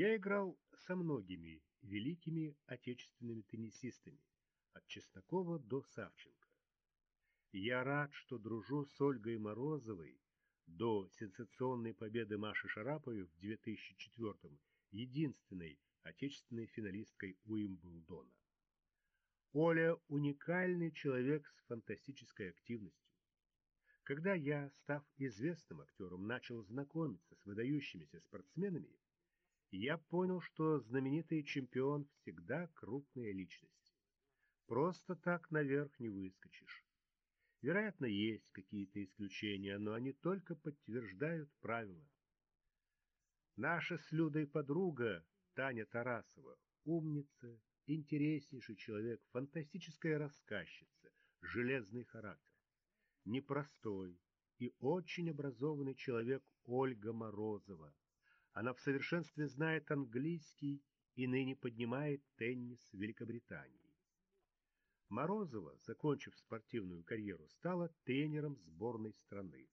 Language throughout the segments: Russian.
Я играл со многими великими отечественными теннисистами, от Чеснокова до Савченко. Я рад, что дружу с Ольгой Морозовой до сенсационной победы Маши Шараповой в 2004 единственной отечественной финалисткой Уимблдона. Оля – уникальный человек с фантастической активностью. Когда я, став известным актером, начал знакомиться с выдающимися спортсменами, я понял, что знаменитый чемпион всегда крупная личность. Просто так наверх не выскочишь. Вероятно, есть какие-то исключения, но они только подтверждают правила. Наша с Людой подруга Таня Тарасова, умница, интереснейший человек, фантастическая рассказчица, железный характер. Непростой и очень образованный человек Ольга Морозова. Она в совершенстве знает английский и ныне поднимает теннис Великобритании. Морозова, закончив спортивную карьеру, стала тренером сборной страны.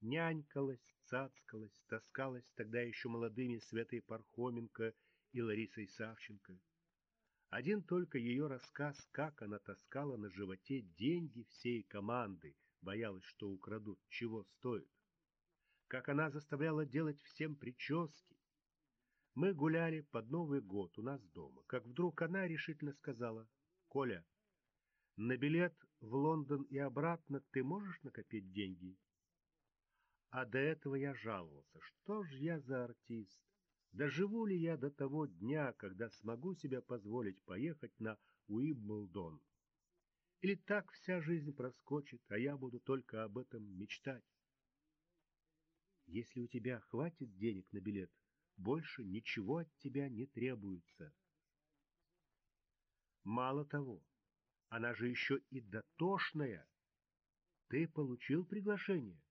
Нянькалась, цацкалась, таскалась тогда еще молодыми Светой Пархоменко и Ларисой Савченко. Один только ее рассказ, как она таскала на животе деньги всей команды, боялась, что украдут, чего стоит. Как она заставляла делать всем прически. Мы гуляли под Новый год у нас дома, как вдруг она решительно сказала, «Коля, на билет в Лондон и обратно ты можешь накопить деньги? А до этого я жаловался. Что ж я за артист? Доживу ли я до того дня, когда смогу себе позволить поехать на Уимблдон? Или так вся жизнь проскочит, а я буду только об этом мечтать? Если у тебя хватит денег на билет, больше ничего от тебя не требуется. Мало того, она же еще и дотошная. Ты получил приглашение.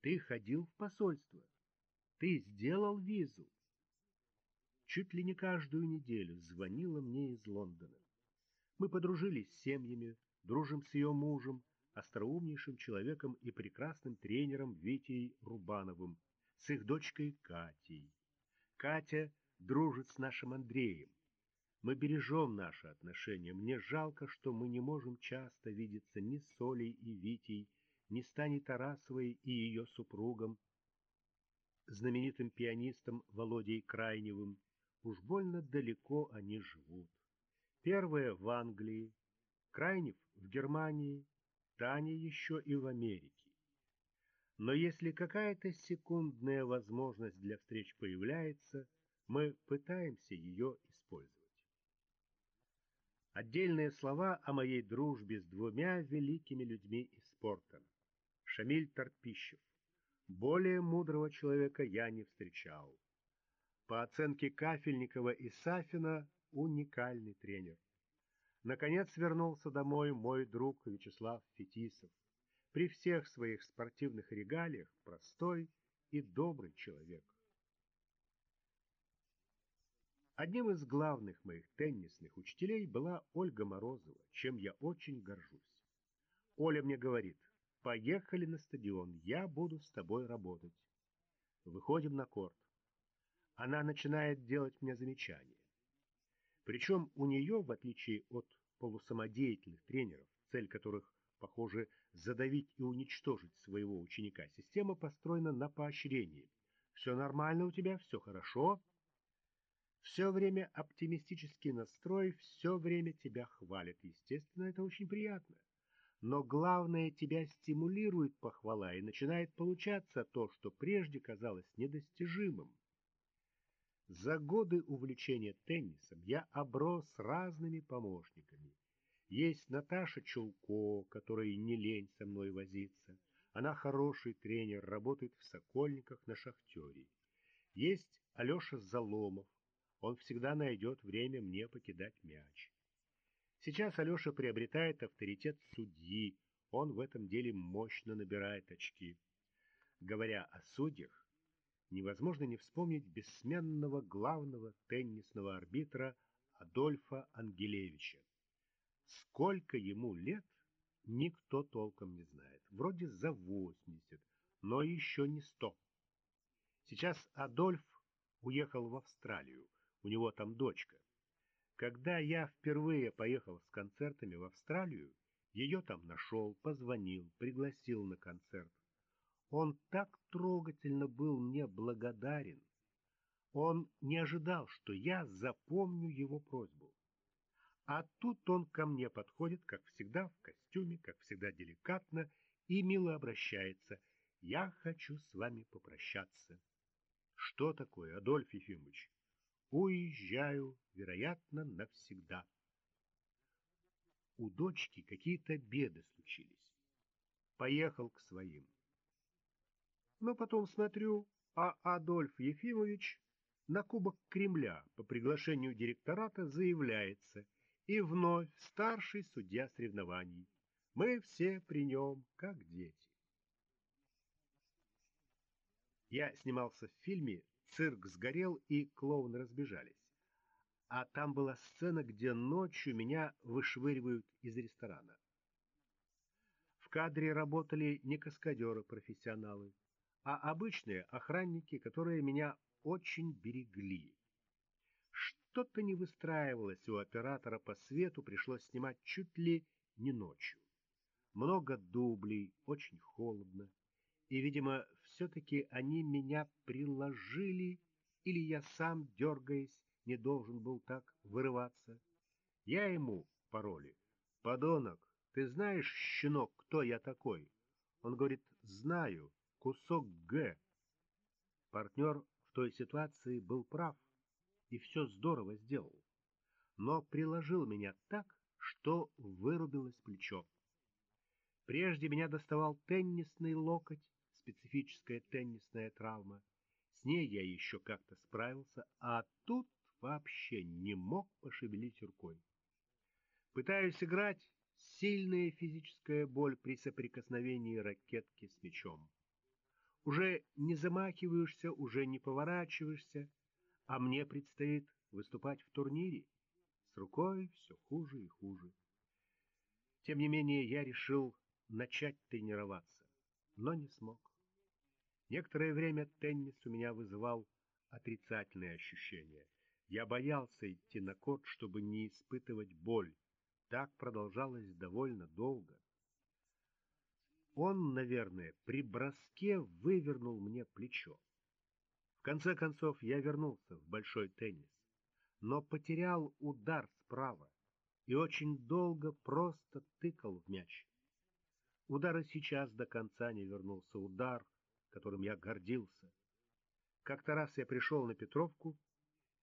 Ты ходил в посольство. Ты сделал визу. Чуть ли не каждую неделю звонила мне из Лондона. Мы подружились с семьями, дружим с ее мужем, остроумнейшим человеком и прекрасным тренером Витей Рубановым, с их дочкой Катей. Катя дружит с нашим Андреем. Мы бережем наши отношения. Мне жалко, что мы не можем часто видеться ни с Олей и Витей, ни с Таней Тарасовой и ее супругом, знаменитым пианистом Володей Крайневым. Уж больно далеко они живут. Первая в Англии, Крайнев в Германии, Таня еще и в Америке. Но если какая-то секундная возможность для встреч появляется, мы пытаемся ее использовать. Отдельные слова о моей дружбе с двумя великими людьми из спорта. Шамиль Торпищев. Более мудрого человека я не встречал. По оценке Кафельникова и Сафина, уникальный тренер. Наконец вернулся домой мой друг Вячеслав Фетисов. При всех своих спортивных регалиях простой и добрый человек. Одним из главных моих теннисных учителей была Ольга Морозова, чем я очень горжусь. Оля мне говорит, поехали на стадион, я буду с тобой работать. Выходим на корт. Она начинает делать мне замечания. Причем у нее, в отличие от полусамодеятельных тренеров, цель которых, похоже, задавить и уничтожить своего ученика, система построена на поощрении. Все нормально у тебя, все хорошо, все время оптимистический настрой, все время тебя хвалит. Естественно, это очень приятно. Но главное, тебя стимулирует похвала, и начинает получаться то, что прежде казалось недостижимым. За годы увлечения теннисом я оброс разными помощниками. Есть Наташа Чулко, которой не лень со мной возиться. Она хороший тренер, работает в Сокольниках на Шахтере. Есть Алеша Заломов, он всегда найдет время мне покидать мяч. Сейчас Алеша приобретает авторитет судьи, он в этом деле мощно набирает очки. Говоря о судьях, невозможно не вспомнить бессменного главного теннисного арбитра Адольфа Ангелевича. Сколько ему лет, никто толком не знает. Вроде за 80, но еще не 100. Сейчас Адольф уехал в Австралию, у него там дочка. Когда я впервые поехал с концертами в Австралию, ее там нашел, позвонил, пригласил на концерт. Он так трогательно был мне благодарен. Он не ожидал, что я запомню его просьбу. А тут он ко мне подходит, как всегда, в костюме, как всегда деликатно, и мило обращается. «Я хочу с вами попрощаться». «Что такое, Адольф Ефимович?» «Уезжаю, вероятно, навсегда». У дочки какие-то беды случились. Поехал к своим. Но потом смотрю, а Адольф Ефимович на Кубок Кремля по приглашению директората заявляется — и вновь старший судья соревнований. Мы все при нем, как дети. Я снимался в фильме «Цирк сгорел» и клоуны разбежались. А там была сцена, где ночью меня вышвыривают из ресторана. В кадре работали не каскадеры-профессионалы, а обычные охранники, которые меня очень берегли. Что-то не выстраивалось у оператора по свету, пришлось снимать чуть ли не ночью. Много дублей, очень холодно. И, видимо, все-таки они меня приложили, или я сам, дергаясь, не должен был так вырываться. Я ему пароли. «Подонок, ты знаешь, щенок, кто я такой?» Он говорит, «Знаю, кусок Г». Партнер в той ситуации был прав и все здорово сделал, но приложил меня так, что вырубилось плечо. Прежде меня доставал теннисный локоть, специфическая теннисная травма. С ней я еще как-то справился, а тут вообще не мог пошевелить рукой. Пытаюсь играть, сильная физическая боль при соприкосновении ракетки с мячом. Уже не замахиваешься, уже не поворачиваешься, а мне предстоит выступать в турнире. С рукой все хуже и хуже. Тем не менее, я решил начать тренироваться, но не смог. Некоторое время теннис у меня вызывал отрицательные ощущения. Я боялся идти на корт, чтобы не испытывать боль. Так продолжалось довольно долго. Он, наверное, при броске вывернул мне плечо. В конце концов, я вернулся в большой теннис, но потерял удар справа и очень долго просто тыкал в мяч. Удара сейчас до конца не вернулся, удар, которым я гордился. Как-то раз я пришел на Петровку,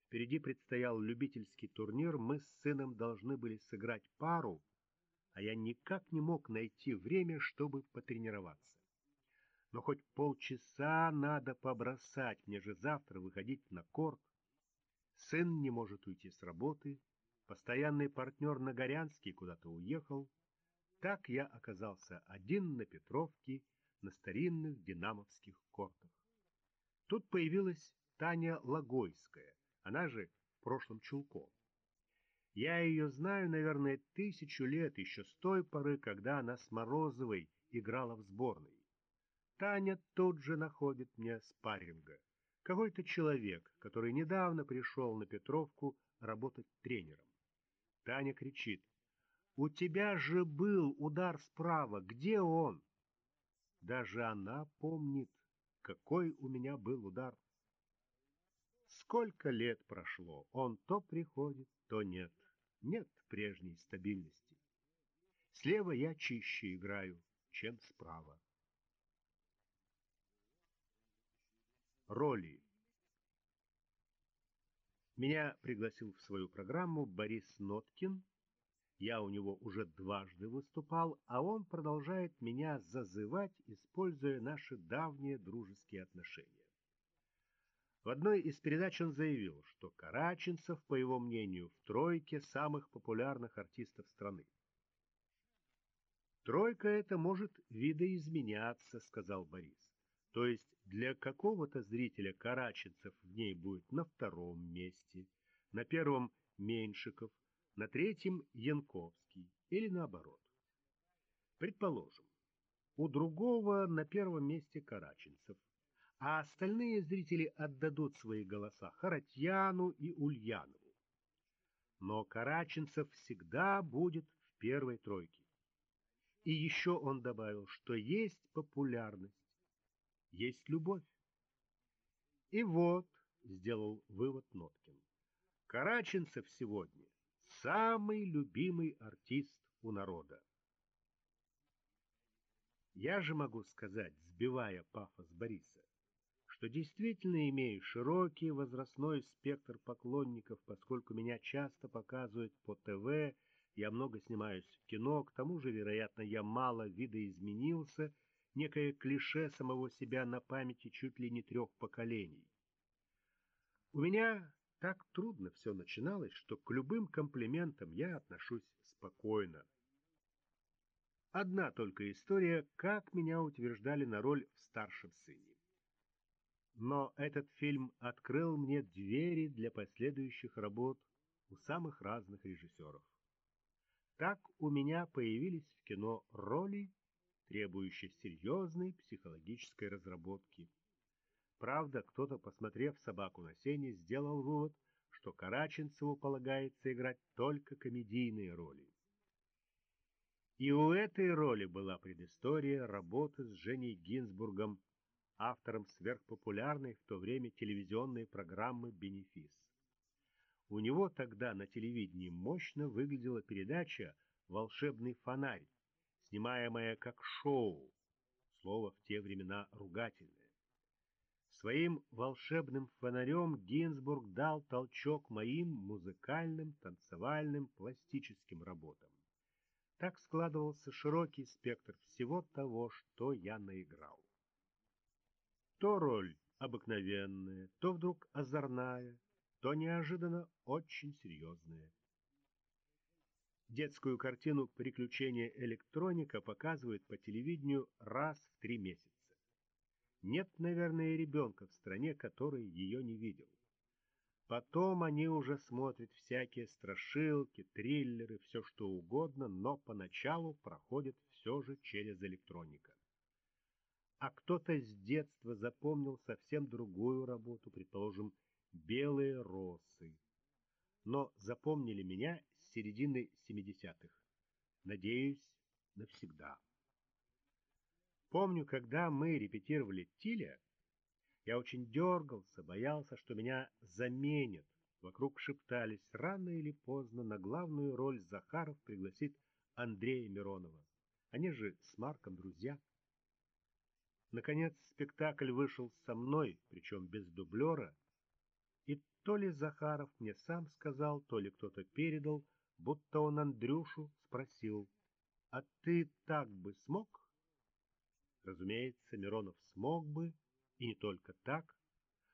впереди предстоял любительский турнир, мы с сыном должны были сыграть пару, а я никак не мог найти время, чтобы потренироваться. Но хоть полчаса надо побросать, мне же завтра выходить на корт. Сын не может уйти с работы, постоянный партнер Нагорянский куда-то уехал. Так я оказался один на Петровке, на старинных динамовских кортах. Тут появилась Таня Логойская, она же в прошлом Чулко. Я ее знаю, наверное, тысячу лет, еще с той поры, когда она с Морозовой играла в сборной. Таня тут же находит мне спарринга. Какой-то человек, который недавно пришел на Петровку работать тренером. Таня кричит. «У тебя же был удар справа. Где он?» Даже она помнит, какой у меня был удар. Сколько лет прошло, он то приходит, то нет. Нет прежней стабильности. Слева я чище играю, чем справа. роли. Меня пригласил в свою программу Борис Ноткин. Я у него уже дважды выступал, а он продолжает меня зазывать, используя наши давние дружеские отношения. В одной из передач он заявил, что Караченцев, по его мнению, в тройке самых популярных артистов страны. «Тройка эта может видоизменяться», — сказал Борис. То есть для какого-то зрителя Караченцев в ней будет на втором месте, на первом Меньшиков, на третьем Янковский или наоборот. Предположим, у другого на первом месте Караченцев, а остальные зрители отдадут свои голоса Харатьяну и Ульянову. Но Караченцев всегда будет в первой тройке. И еще он добавил, что есть популярность, есть любовь. И вот, сделал вывод Ноткин, Караченцев сегодня самый любимый артист у народа. Я же могу сказать, сбивая пафос Бориса, что действительно имею широкий возрастной спектр поклонников, поскольку меня часто показывают по ТВ, я много снимаюсь в кино, к тому же, вероятно, я мало видоизменился, некое клише самого себя на памяти чуть ли не трех поколений. У меня так трудно все начиналось, что к любым комплиментам я отношусь спокойно. Одна только история, как меня утверждали на роль в старшем сыне. Но этот фильм открыл мне двери для последующих работ у самых разных режиссеров. Так у меня появились в кино роли, требующие серьезной психологической разработки. Правда, кто-то, посмотрев «Собаку на сене», сделал вывод, что Караченцеву полагается играть только комедийные роли. И у этой роли была предыстория работы с Женей Гинзбургом, автором сверхпопулярной в то время телевизионной программы «Бенефис». У него тогда на телевидении мощно выглядела передача «Волшебный фонарь», снимаемая как шоу, слово в те времена ругательное. Своим волшебным фонарем Гинзбург дал толчок моим музыкальным, танцевальным, пластическим работам. Так складывался широкий спектр всего того, что я наиграл. То роль обыкновенная, то вдруг озорная, то неожиданно очень серьезное. Детскую картину «Приключения электроника» показывают по телевидению раз в три месяца. Нет, наверное, ребенка в стране, который ее не видел. Потом они уже смотрят всякие страшилки, триллеры, все что угодно, но поначалу проходят все же через электроника. А кто-то с детства запомнил совсем другую работу, предположим, белые росы. Но запомнили меня с середины 70-х. Надеюсь, навсегда. Помню, когда мы репетировали Тиля, я очень дергался, боялся, что меня заменят. Вокруг шептались, рано или поздно на главную роль Захаров пригласит Андрея Миронова. Они же с Марком друзья. Наконец спектакль вышел со мной, причем без дублера, и то ли Захаров мне сам сказал, то ли кто-то передал, будто он Андрюшу спросил, «А ты так бы смог?» Разумеется, Миронов смог бы, и не только так,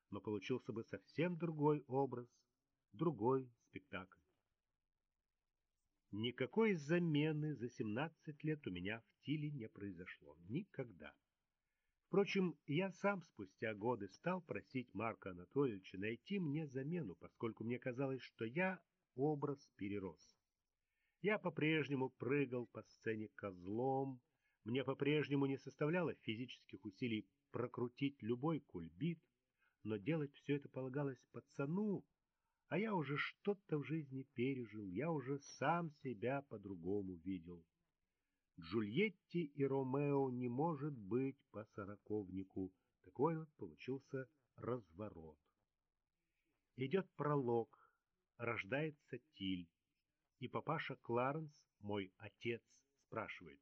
но получился бы совсем другой образ, другой спектакль. Никакой замены за 17 лет у меня в Тиле не произошло. Никогда. Впрочем, я сам спустя годы стал просить Марка Анатольевича найти мне замену, поскольку мне казалось, что я образ перерос. Я по-прежнему прыгал по сцене козлом, мне по-прежнему не составляло физических усилий прокрутить любой кульбит, но делать все это полагалось пацану, а я уже что-то в жизни пережил, я уже сам себя по-другому видел. Джульетти и Ромео не может быть по сороковнику. Такой вот получился разворот. Идет пролог, рождается Тиль, и папаша Кларенс, мой отец, спрашивает,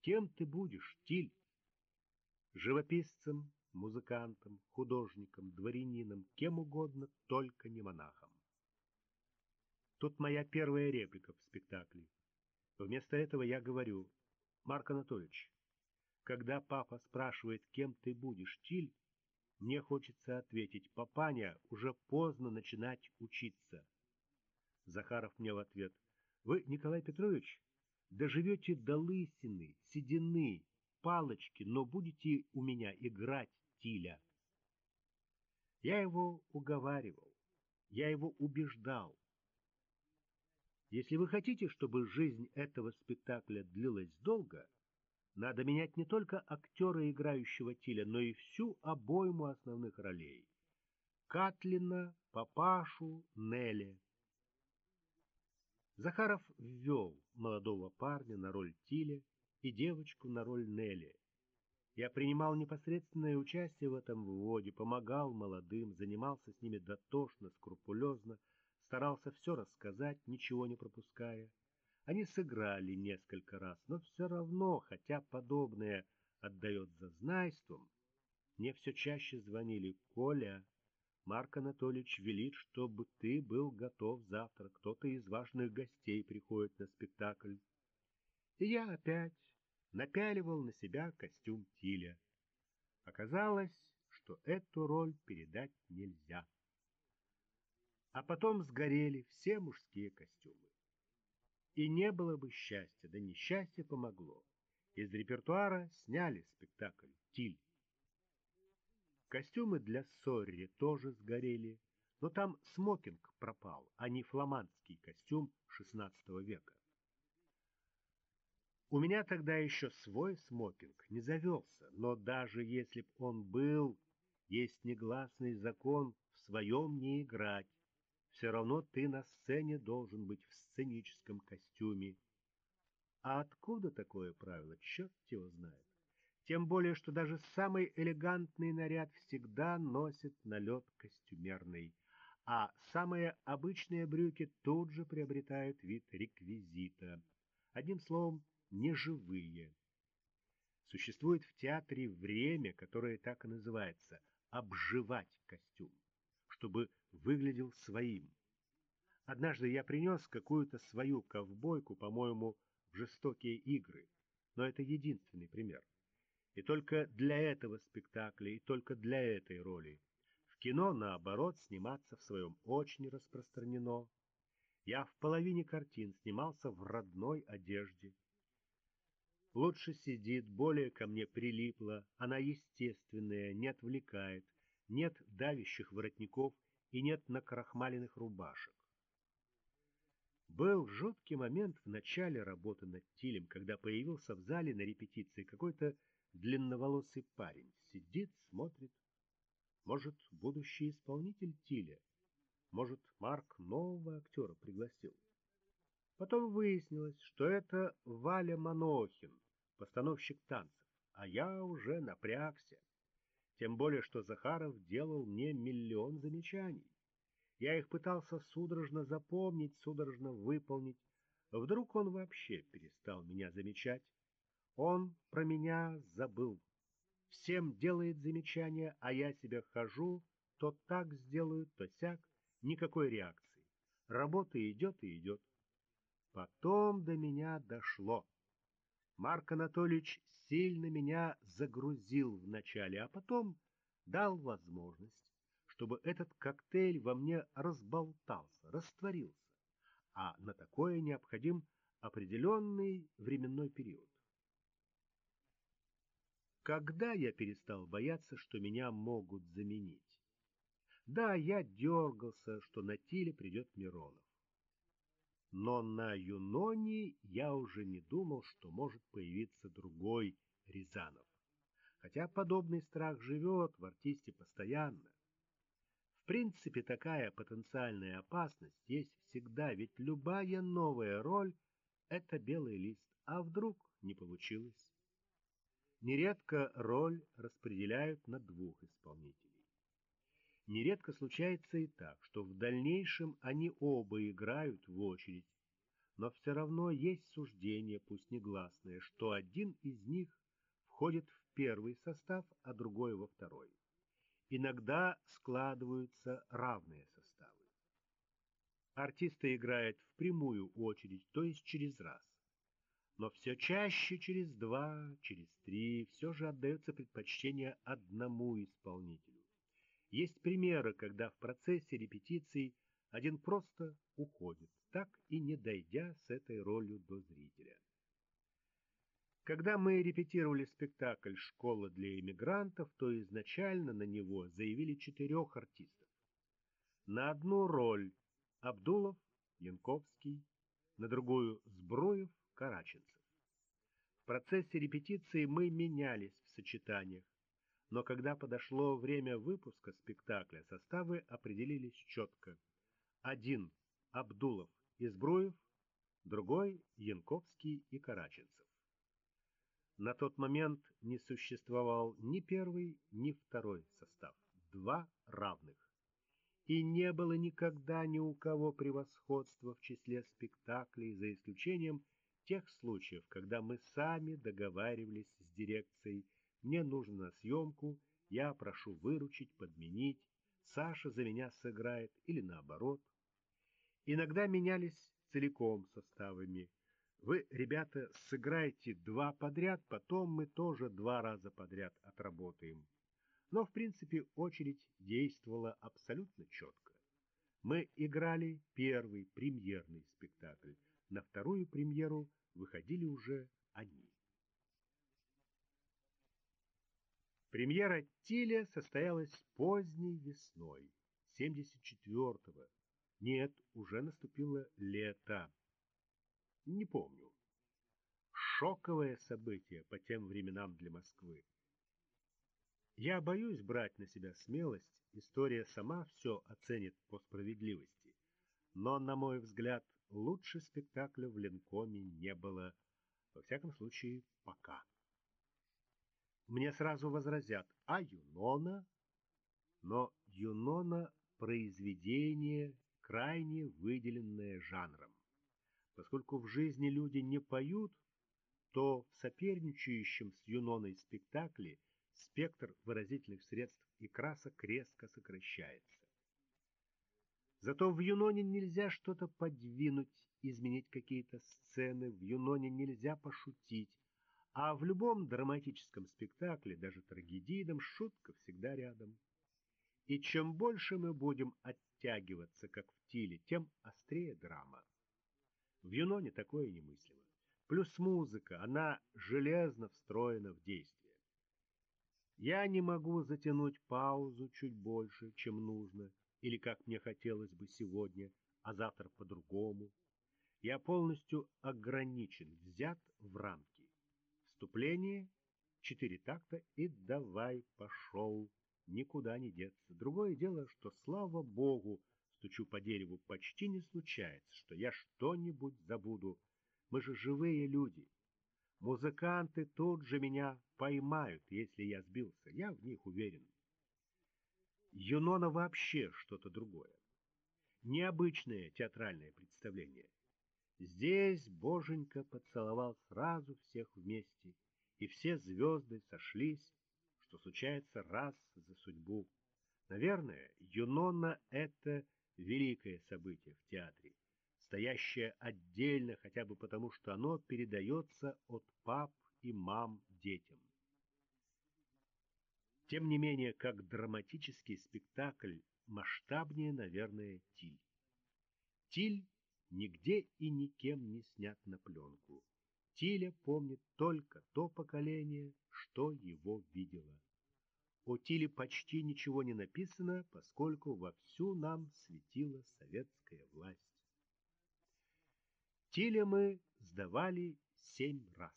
«Кем ты будешь, Тиль?» Живописцем, музыкантом, художником, дворянином, кем угодно, только не монахом. Тут моя первая реплика в спектакле. Вместо этого я говорю, Марк Анатольевич, когда папа спрашивает, кем ты будешь, Тиль, мне хочется ответить, папаня, уже поздно начинать учиться. Захаров мне в ответ, вы, Николай Петрович, доживете до лысины, седины, палочки, но будете у меня играть Тиля. Я его уговаривал, я его убеждал. Если вы хотите, чтобы жизнь этого спектакля длилась долго, Надо менять не только актера, играющего Тиля, но и всю обойму основных ролей. Катлина, Папашу, Нелли. Захаров ввел молодого парня на роль Тиля и девочку на роль Нелли. Я принимал непосредственное участие в этом вводе, помогал молодым, занимался с ними дотошно, скрупулезно, старался все рассказать, ничего не пропуская. Они сыграли несколько раз, но все равно, хотя подобное отдает зазнайством, мне все чаще звонили «Коля, Марк Анатольевич велит, чтобы ты был готов завтра. Кто-то из важных гостей приходит на спектакль. И я опять напяливал на себя костюм Тиля. Оказалось, что эту роль передать нельзя. А потом сгорели все мужские костюмы. И не было бы счастья, да несчастье помогло. Из репертуара сняли спектакль «Тиль». Костюмы для Сорри тоже сгорели, но там смокинг пропал, а не фламандский костюм XVI века. У меня тогда еще свой смокинг не завелся, но даже если б он был, есть негласный закон в своем не играть. Все равно ты на сцене должен быть в сценическом костюме. А откуда такое правило, черт его знает. Тем более, что даже самый элегантный наряд всегда носит налет костюмерный, а самые обычные брюки тут же приобретают вид реквизита. Одним словом, неживые. Существует в театре время, которое так и называется «обживать костюм», чтобы выглядел своим. Однажды я принес какую-то свою ковбойку, по-моему, в жестокие игры, но это единственный пример. И только для этого спектакля, и только для этой роли. В кино, наоборот, сниматься в своем очень распространено. Я в половине картин снимался в родной одежде, Лучше сидит, более ко мне прилипла, она естественная, не отвлекает, нет давящих воротников и нет накрахмаленных рубашек. Был жуткий момент в начале работы над Тилем, когда появился в зале на репетиции какой-то длинноволосый парень. Сидит, смотрит. Может, будущий исполнитель Тиля? Может, Марк нового актера пригласил? Потом выяснилось, что это Валя Манохин, постановщик танцев, а я уже напрягся. Тем более, что Захаров делал мне миллион замечаний. Я их пытался судорожно запомнить, судорожно выполнить. Вдруг он вообще перестал меня замечать. Он про меня забыл. Всем делает замечания, а я себе хожу, то так сделаю, то сяк, никакой реакции. Работа идет и идет. Потом до меня дошло. Марк Анатольевич сильно меня загрузил вначале, а потом дал возможность, чтобы этот коктейль во мне разболтался, растворился, а на такое необходим определенный временной период. Когда я перестал бояться, что меня могут заменить? Да, я дергался, что на Тиле придет Миронов. Но на Юноне я уже не думал, что может появиться другой Рязанов. Хотя подобный страх живет в артисте постоянно. В принципе, такая потенциальная опасность есть всегда, ведь любая новая роль — это белый лист, а вдруг не получилось. Нередко роль распределяют на двух исполнителей. Нередко случается и так, что в дальнейшем они оба играют в очередь, но все равно есть суждение, пусть негласное, что один из них входит в первый состав, а другой во второй. Иногда складываются равные составы. Артисты играют в прямую очередь, то есть через раз. Но все чаще через два, через три все же отдается предпочтение одному исполнителю. Есть примеры, когда в процессе репетиций один просто уходит, так и не дойдя с этой ролью до зрителя. Когда мы репетировали спектакль «Школа для иммигрантов», то изначально на него заявили четырех артистов. На одну роль Абдулов, Янковский, на другую Збруев, Караченцев. В процессе репетиции мы менялись в сочетаниях, но когда подошло время выпуска спектакля, составы определились четко. Один – Абдулов и Збруев, другой – Янковский и Караченцев. На тот момент не существовал ни первый, ни второй состав, два равных. И не было никогда ни у кого превосходства в числе спектаклей, за исключением тех случаев, когда мы сами договаривались с дирекцией «мне нужно на съемку», «я прошу выручить, подменить», «Саша за меня сыграет» или наоборот. Иногда менялись целиком составами, вы, ребята, сыграете два подряд, потом мы тоже два раза подряд отработаем. Но, в принципе, очередь действовала абсолютно четко. Мы играли первый премьерный спектакль. На вторую премьеру выходили уже они. Премьера Тиля состоялась поздней весной, 74-го. Нет, уже наступило лето. Не помню. Шоковое событие по тем временам для Москвы. Я боюсь брать на себя смелость, история сама все оценит по справедливости. Но, на мой взгляд, лучше спектакля в Ленкоме не было, во всяком случае, пока. Мне сразу возразят, а Юнона? Но Юнона – произведение, крайне выделенное жанром. Поскольку в жизни люди не поют, то в соперничающем с Юноной спектакле спектр выразительных средств и красок резко сокращается. Зато в Юноне нельзя что-то подвинуть, изменить какие-то сцены, в Юноне нельзя пошутить, а в любом драматическом спектакле, даже трагедийном, шутка всегда рядом. И чем больше мы будем оттягиваться, как в Тиле, тем острее драма. В Юноне такое немыслимо. Плюс музыка, она железно встроена в действие. Я не могу затянуть паузу чуть больше, чем нужно, или как мне хотелось бы сегодня, а завтра по-другому. Я полностью ограничен, взят в рамки. Вступление, четыре такта и давай пошел, никуда не деться. Другое дело, что, слава богу, стучу по дереву, почти не случается, что я что-нибудь забуду. Мы же живые люди. Музыканты тут же меня поймают, если я сбился. Я в них уверен. Юнона вообще что-то другое. Необычное театральное представление. Здесь Боженька поцеловал сразу всех вместе, и все звезды сошлись, что случается раз за судьбу. Наверное, Юнона — это великое событие в театре, стоящее отдельно хотя бы потому, что оно передается от пап и мам детям. Тем не менее, как драматический спектакль масштабнее, наверное, Тиль. Тиль нигде и никем не снят на пленку. Тиля помнит только то поколение, что его видело. О Тиле почти ничего не написано, поскольку вовсю нам светила советская власть. Тиля мы сдавали семь раз.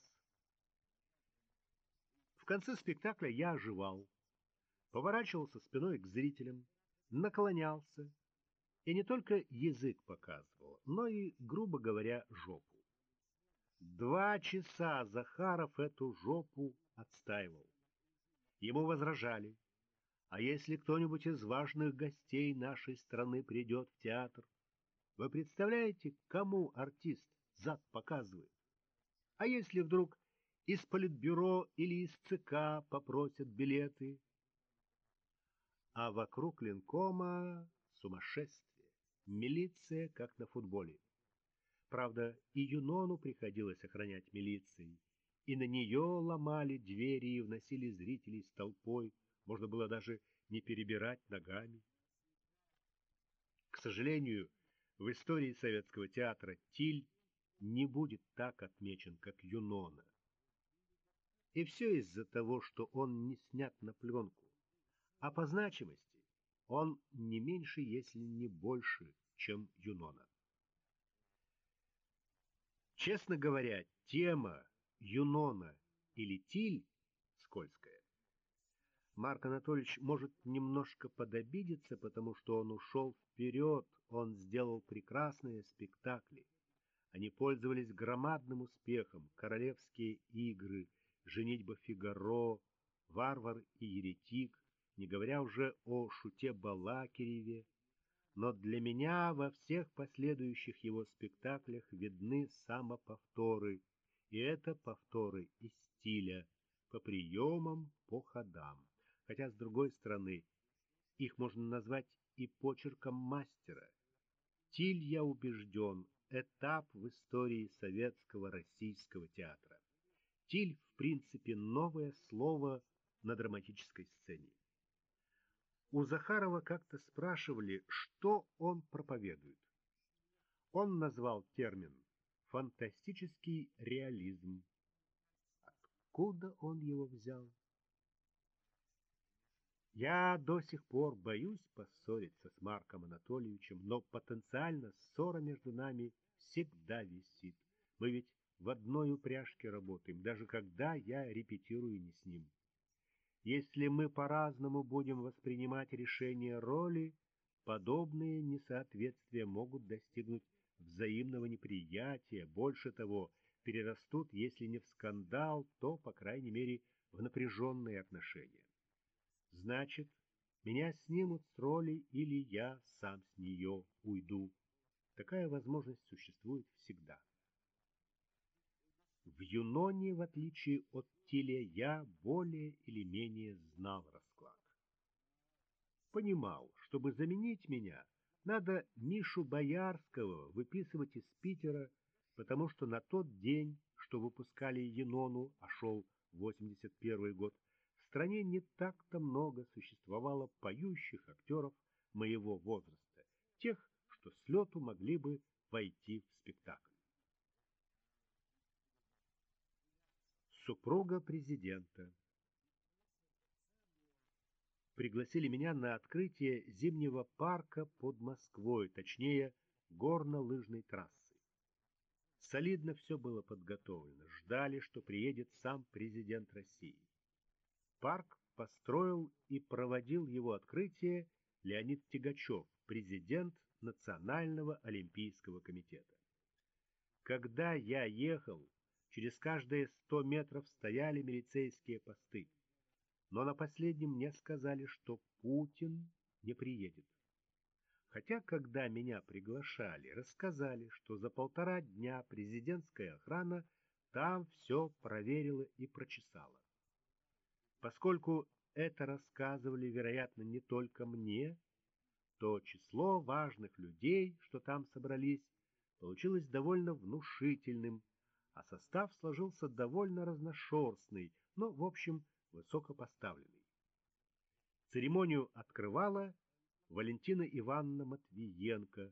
В конце спектакля я оживал, поворачивался спиной к зрителям, наклонялся и не только язык показывал, но и, грубо говоря, жопу. Два часа Захаров эту жопу отстаивал. Ему возражали. А если кто-нибудь из важных гостей нашей страны придет в театр, вы представляете, кому артист зад показывает? А если вдруг из политбюро или из ЦК попросят билеты? А вокруг линкома сумасшествие, милиция, как на футболе. Правда, и Юнону приходилось охранять милицией, и на нее ломали двери и вносили зрителей с толпой, можно было даже не перебирать ногами. К сожалению, в истории советского театра Тиль не будет так отмечен, как Юнона. И все из-за того, что он не снят на пленку, а по значимости он не меньше, если не больше, чем Юнона. Честно говоря, тема Юнона или Тиль скользкая. Марк Анатольевич может немножко подобидеться, потому что он ушел вперед, он сделал прекрасные спектакли. Они пользовались громадным успехом. Королевские игры, женитьба Фигаро, варвар и еретик, не говоря уже о шуте Балакиреве. Но для меня во всех последующих его спектаклях видны самоповторы, и это повторы из стиля, по приемам, по ходам. Хотя, с другой стороны, их можно назвать и почерком мастера. Тиль, я убежден, этап в истории советского российского театра. Тиль, в принципе, новое слово на драматической сцене. У Захарова как-то спрашивали, что он проповедует. Он назвал термин «фантастический реализм». Откуда он его взял? Я до сих пор боюсь поссориться с Марком Анатольевичем, но потенциально ссора между нами всегда висит. Мы ведь в одной упряжке работаем, даже когда я репетирую не с ним. Если мы по-разному будем воспринимать решение роли, подобные несоответствия могут достигнуть взаимного неприятия, больше того, перерастут, если не в скандал, то, по крайней мере, в напряженные отношения. Значит, меня снимут с роли или я сам с нее уйду. Такая возможность существует всегда. В Юноне, в отличие от Тиле, я более или менее знал расклад. Понимал, чтобы заменить меня, надо Мишу Боярского выписывать из Питера, потому что на тот день, что выпускали Енону, а шел 81 год, в стране не так-то много существовало поющих актеров моего возраста, тех, что с лету могли бы войти в спектакль. Супруга президента пригласили меня на открытие зимнего парка под Москвой, точнее, горно-лыжной трассы. Солидно все было подготовлено, ждали, что приедет сам президент России. Парк построил и проводил его открытие Леонид Тягачев, президент Национального олимпийского комитета. Когда я ехал, через каждые сто метров стояли милицейские посты. Но на последнем мне сказали, что Путин не приедет. Хотя, когда меня приглашали, рассказали, что за полтора дня президентская охрана там все проверила и прочесала. Поскольку это рассказывали, вероятно, не только мне, то число важных людей, что там собрались, получилось довольно внушительным, а состав сложился довольно разношерстный, но, в общем, высокопоставленный. Церемонию открывала Валентина Ивановна Матвиенко,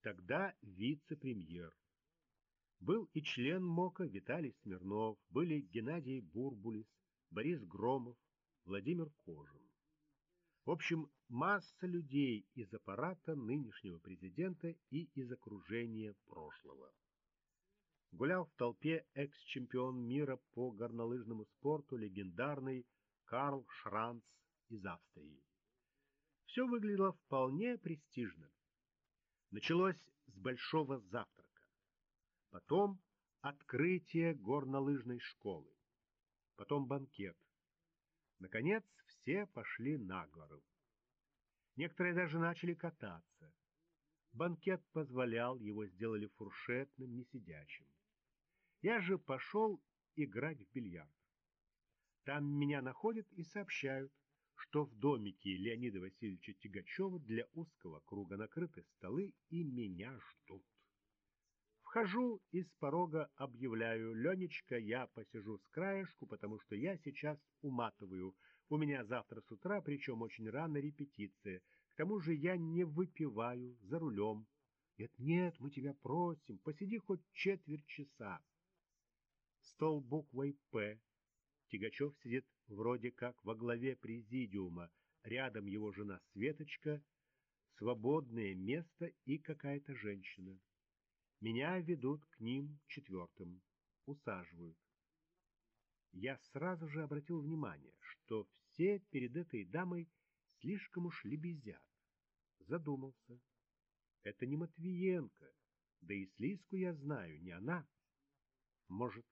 тогда вице-премьер. Был и член МОКа Виталий Смирнов, были Геннадий Бурбулис, Борис Громов, Владимир Кожин. В общем, масса людей из аппарата нынешнего президента и из окружения прошлого. Гулял в толпе экс-чемпион мира по горнолыжному спорту легендарный Карл Шранц из Австрии. Все выглядело вполне престижно. Началось с большого завтрака. Потом открытие горнолыжной школы. Потом банкет. Наконец, все пошли на гору. Некоторые даже начали кататься. Банкет позволял, его сделали фуршетным, не сидячим. Я же пошел играть в бильярд. Там меня находят и сообщают, что в домике Леонида Васильевича Тягачева для узкого круга накрыты столы и меня ждут. Вхожу и с порога объявляю, Ленечка, я посижу с краешку, потому что я сейчас уматываю. У меня завтра с утра, причем очень рано, репетиция. К тому же я не выпиваю за рулем. Нет, нет, мы тебя просим, посиди хоть четверть часа. Стол буквой «П». Тягачев сидит вроде как во главе президиума, рядом его жена Светочка, свободное место и какая-то женщина. Меня ведут к ним четвертым, усаживают. я сразу же обратил внимание, что все перед этой дамой слишком уж лебезят. Задумался. Это не Матвиенко, да и Слизку я знаю, не она. Может,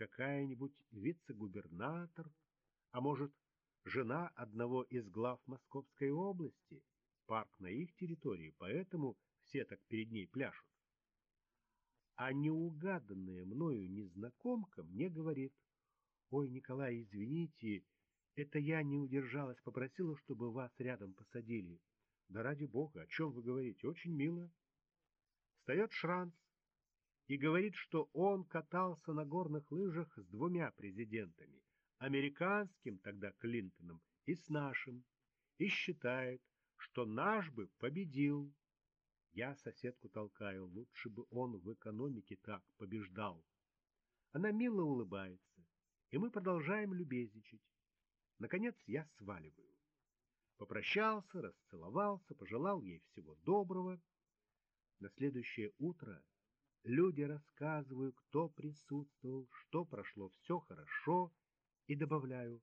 какая-нибудь вице-губернатор, а может, жена одного из глав Московской области, парк на их территории, поэтому все так перед ней пляшут. А неугаданная мною незнакомка мне говорит, «Ой, Николай, извините, это я не удержалась, попросила, чтобы вас рядом посадили. Да ради бога, о чем вы говорите? Очень мило». Встает Шранц и говорит, что он катался на горных лыжах с двумя президентами, американским тогда Клинтоном и с нашим, и считает, что наш бы победил. Я соседку толкаю, лучше бы он в экономике так побеждал. Она мило улыбается, и мы продолжаем любезничать. Наконец я сваливаю. Попрощался, расцеловался, пожелал ей всего доброго. На следующее утро люди рассказывают, кто присутствовал, что прошло все хорошо, и добавляю,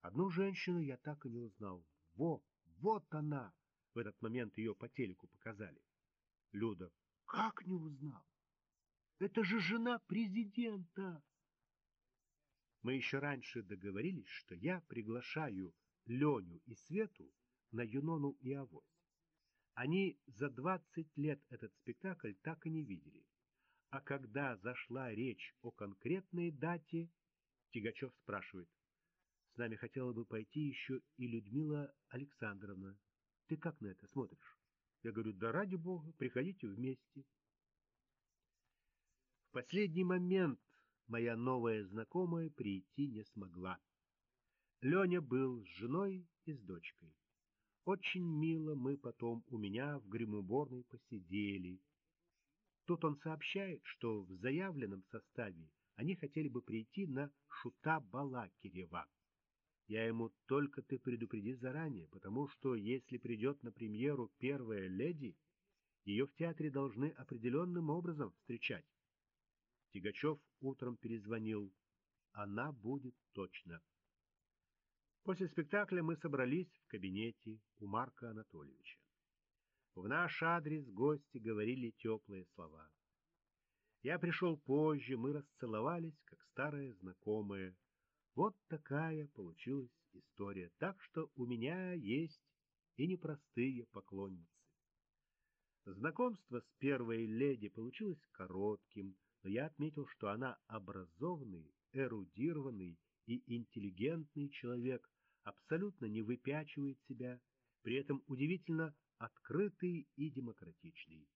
одну женщину я так и не узнал. Во, вот она! В этот момент ее по телеку показали. Люда, как не узнал? Это же жена президента! Мы еще раньше договорились, что я приглашаю Леню и Свету на Юнону и Авось. Они за двадцать лет этот спектакль так и не видели. А когда зашла речь о конкретной дате, Тигачев спрашивает, «С нами хотела бы пойти еще и Людмила Александровна. Ты как на это смотришь?» Я говорю, да ради бога, приходите вместе. В последний момент моя новая знакомая прийти не смогла. Леня был с женой и с дочкой. Очень мило мы потом у меня в гримуборной посидели. Тут он сообщает, что в заявленном составе они хотели бы прийти на Шута Балакирева. Я ему только ты предупреди заранее, потому что если придет на премьеру первая леди, ее в театре должны определенным образом встречать. Тигачев утром перезвонил. Она будет точно. После спектакля мы собрались в кабинете у Марка Анатольевича. В наш адрес гости говорили теплые слова. Я пришел позже, мы расцеловались, как старые знакомые, вот такая получилась история. Так что у меня есть и непростые поклонницы. Знакомство с первой леди получилось коротким, но я отметил, что она образованный, эрудированный и интеллигентный человек, абсолютно не выпячивает себя, при этом удивительно открытый и демократичный.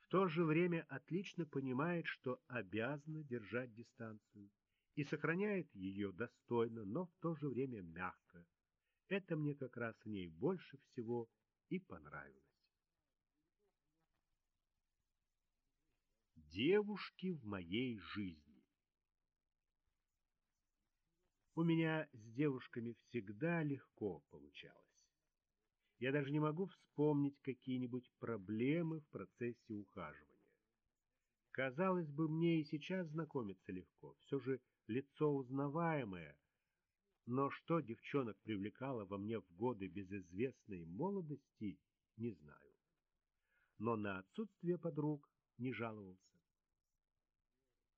В то же время отлично понимает, что обязана держать дистанцию и сохраняет ее достойно, но в то же время мягко. Это мне как раз в ней больше всего и понравилось. Девушки в моей жизни У меня с девушками всегда легко получалось. Я даже не могу вспомнить какие-нибудь проблемы в процессе ухаживания. Казалось бы, мне и сейчас знакомиться легко, все же лицо узнаваемое. Но что девчонок привлекало во мне в годы безызвестной молодости, не знаю. Но на отсутствие подруг не жаловался.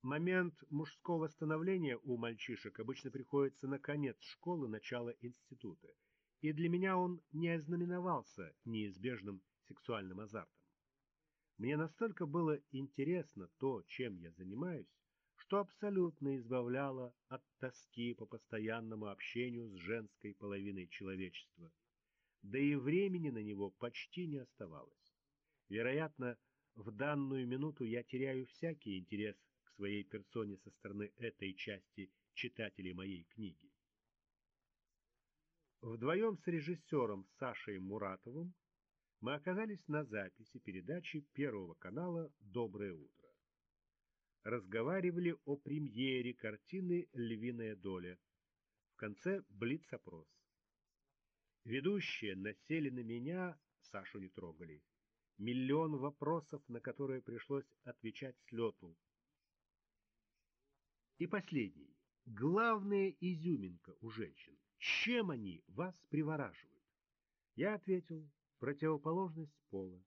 Момент мужского становления у мальчишек обычно приходится на конец школы, начало института, и для меня он не ознаменовался неизбежным сексуальным азартом. Мне настолько было интересно то, чем я занимаюсь, что абсолютно избавляло от тоски по постоянному общению с женской половиной человечества. Да и времени на него почти не оставалось. Вероятно, в данную минуту я теряю всякий интерес к своей персоне со стороны этой части читателей моей книги. Вдвоем с режиссером Сашей Муратовым мы оказались на записи передачи Первого канала «Доброе утро» разговаривали о премьере картины «Львиная доля». В конце блиц-опрос. Ведущие насели на меня, Сашу не трогали. Миллион вопросов, на которые пришлось отвечать с лету. И последний. главная изюминка у женщин? Чем они вас привораживают? Я ответил, противоположность пола.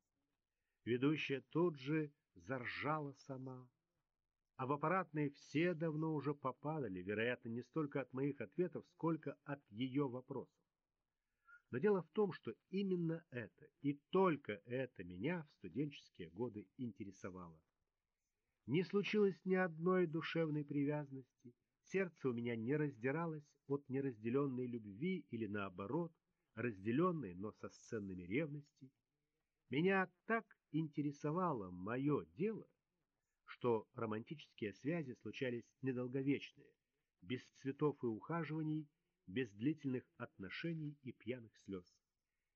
Ведущая тут же заржала сама. А в аппаратные все давно уже попадали, вероятно, не столько от моих ответов, сколько от ее вопросов. Но дело в том, что именно это и только это меня в студенческие годы интересовало. Не случилось ни одной душевной привязанности, сердце у меня не раздиралось от неразделенной любви или наоборот, разделенной, но со сценами ревности. Меня так интересовало мое дело, что романтические связи случались недолговечные, без цветов и ухаживаний, без длительных отношений и пьяных слез.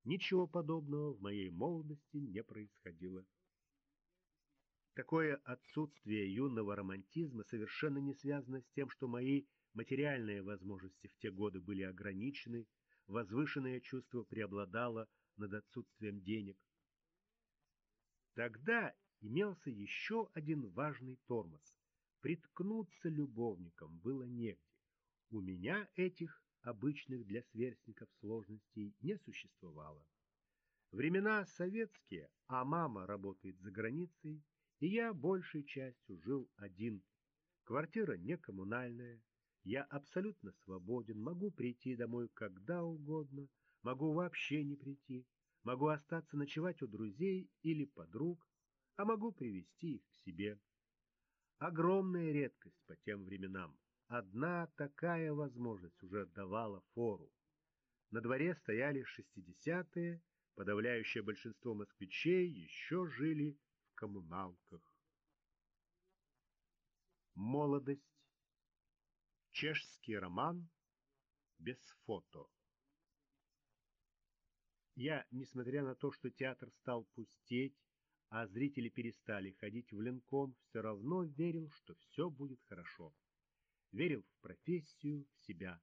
Ничего подобного в моей молодости не происходило. Такое отсутствие юного романтизма совершенно не связано с тем, что мои материальные возможности в те годы были ограничены, возвышенное чувство преобладало над отсутствием денег. Тогда имелся еще один важный тормоз. Приткнуться любовником было негде. У меня этих обычных для сверстников сложностей не существовало. Времена советские, а мама работает за границей, и я большей частью жил один. Квартира не коммунальная, я абсолютно свободен, могу прийти домой когда угодно, могу вообще не прийти, могу остаться ночевать у друзей или подруг, а могу привести их к себе. Огромная редкость по тем временам. Одна такая возможность уже давала фору. На дворе стояли шестидесятые, подавляющее большинство москвичей еще жили коммуналках. Молодость Чешский роман без фото. Я, несмотря на то, что театр стал пустеть, а зрители перестали ходить в Ленком, все равно верил, что все будет хорошо. Верил в профессию, в себя.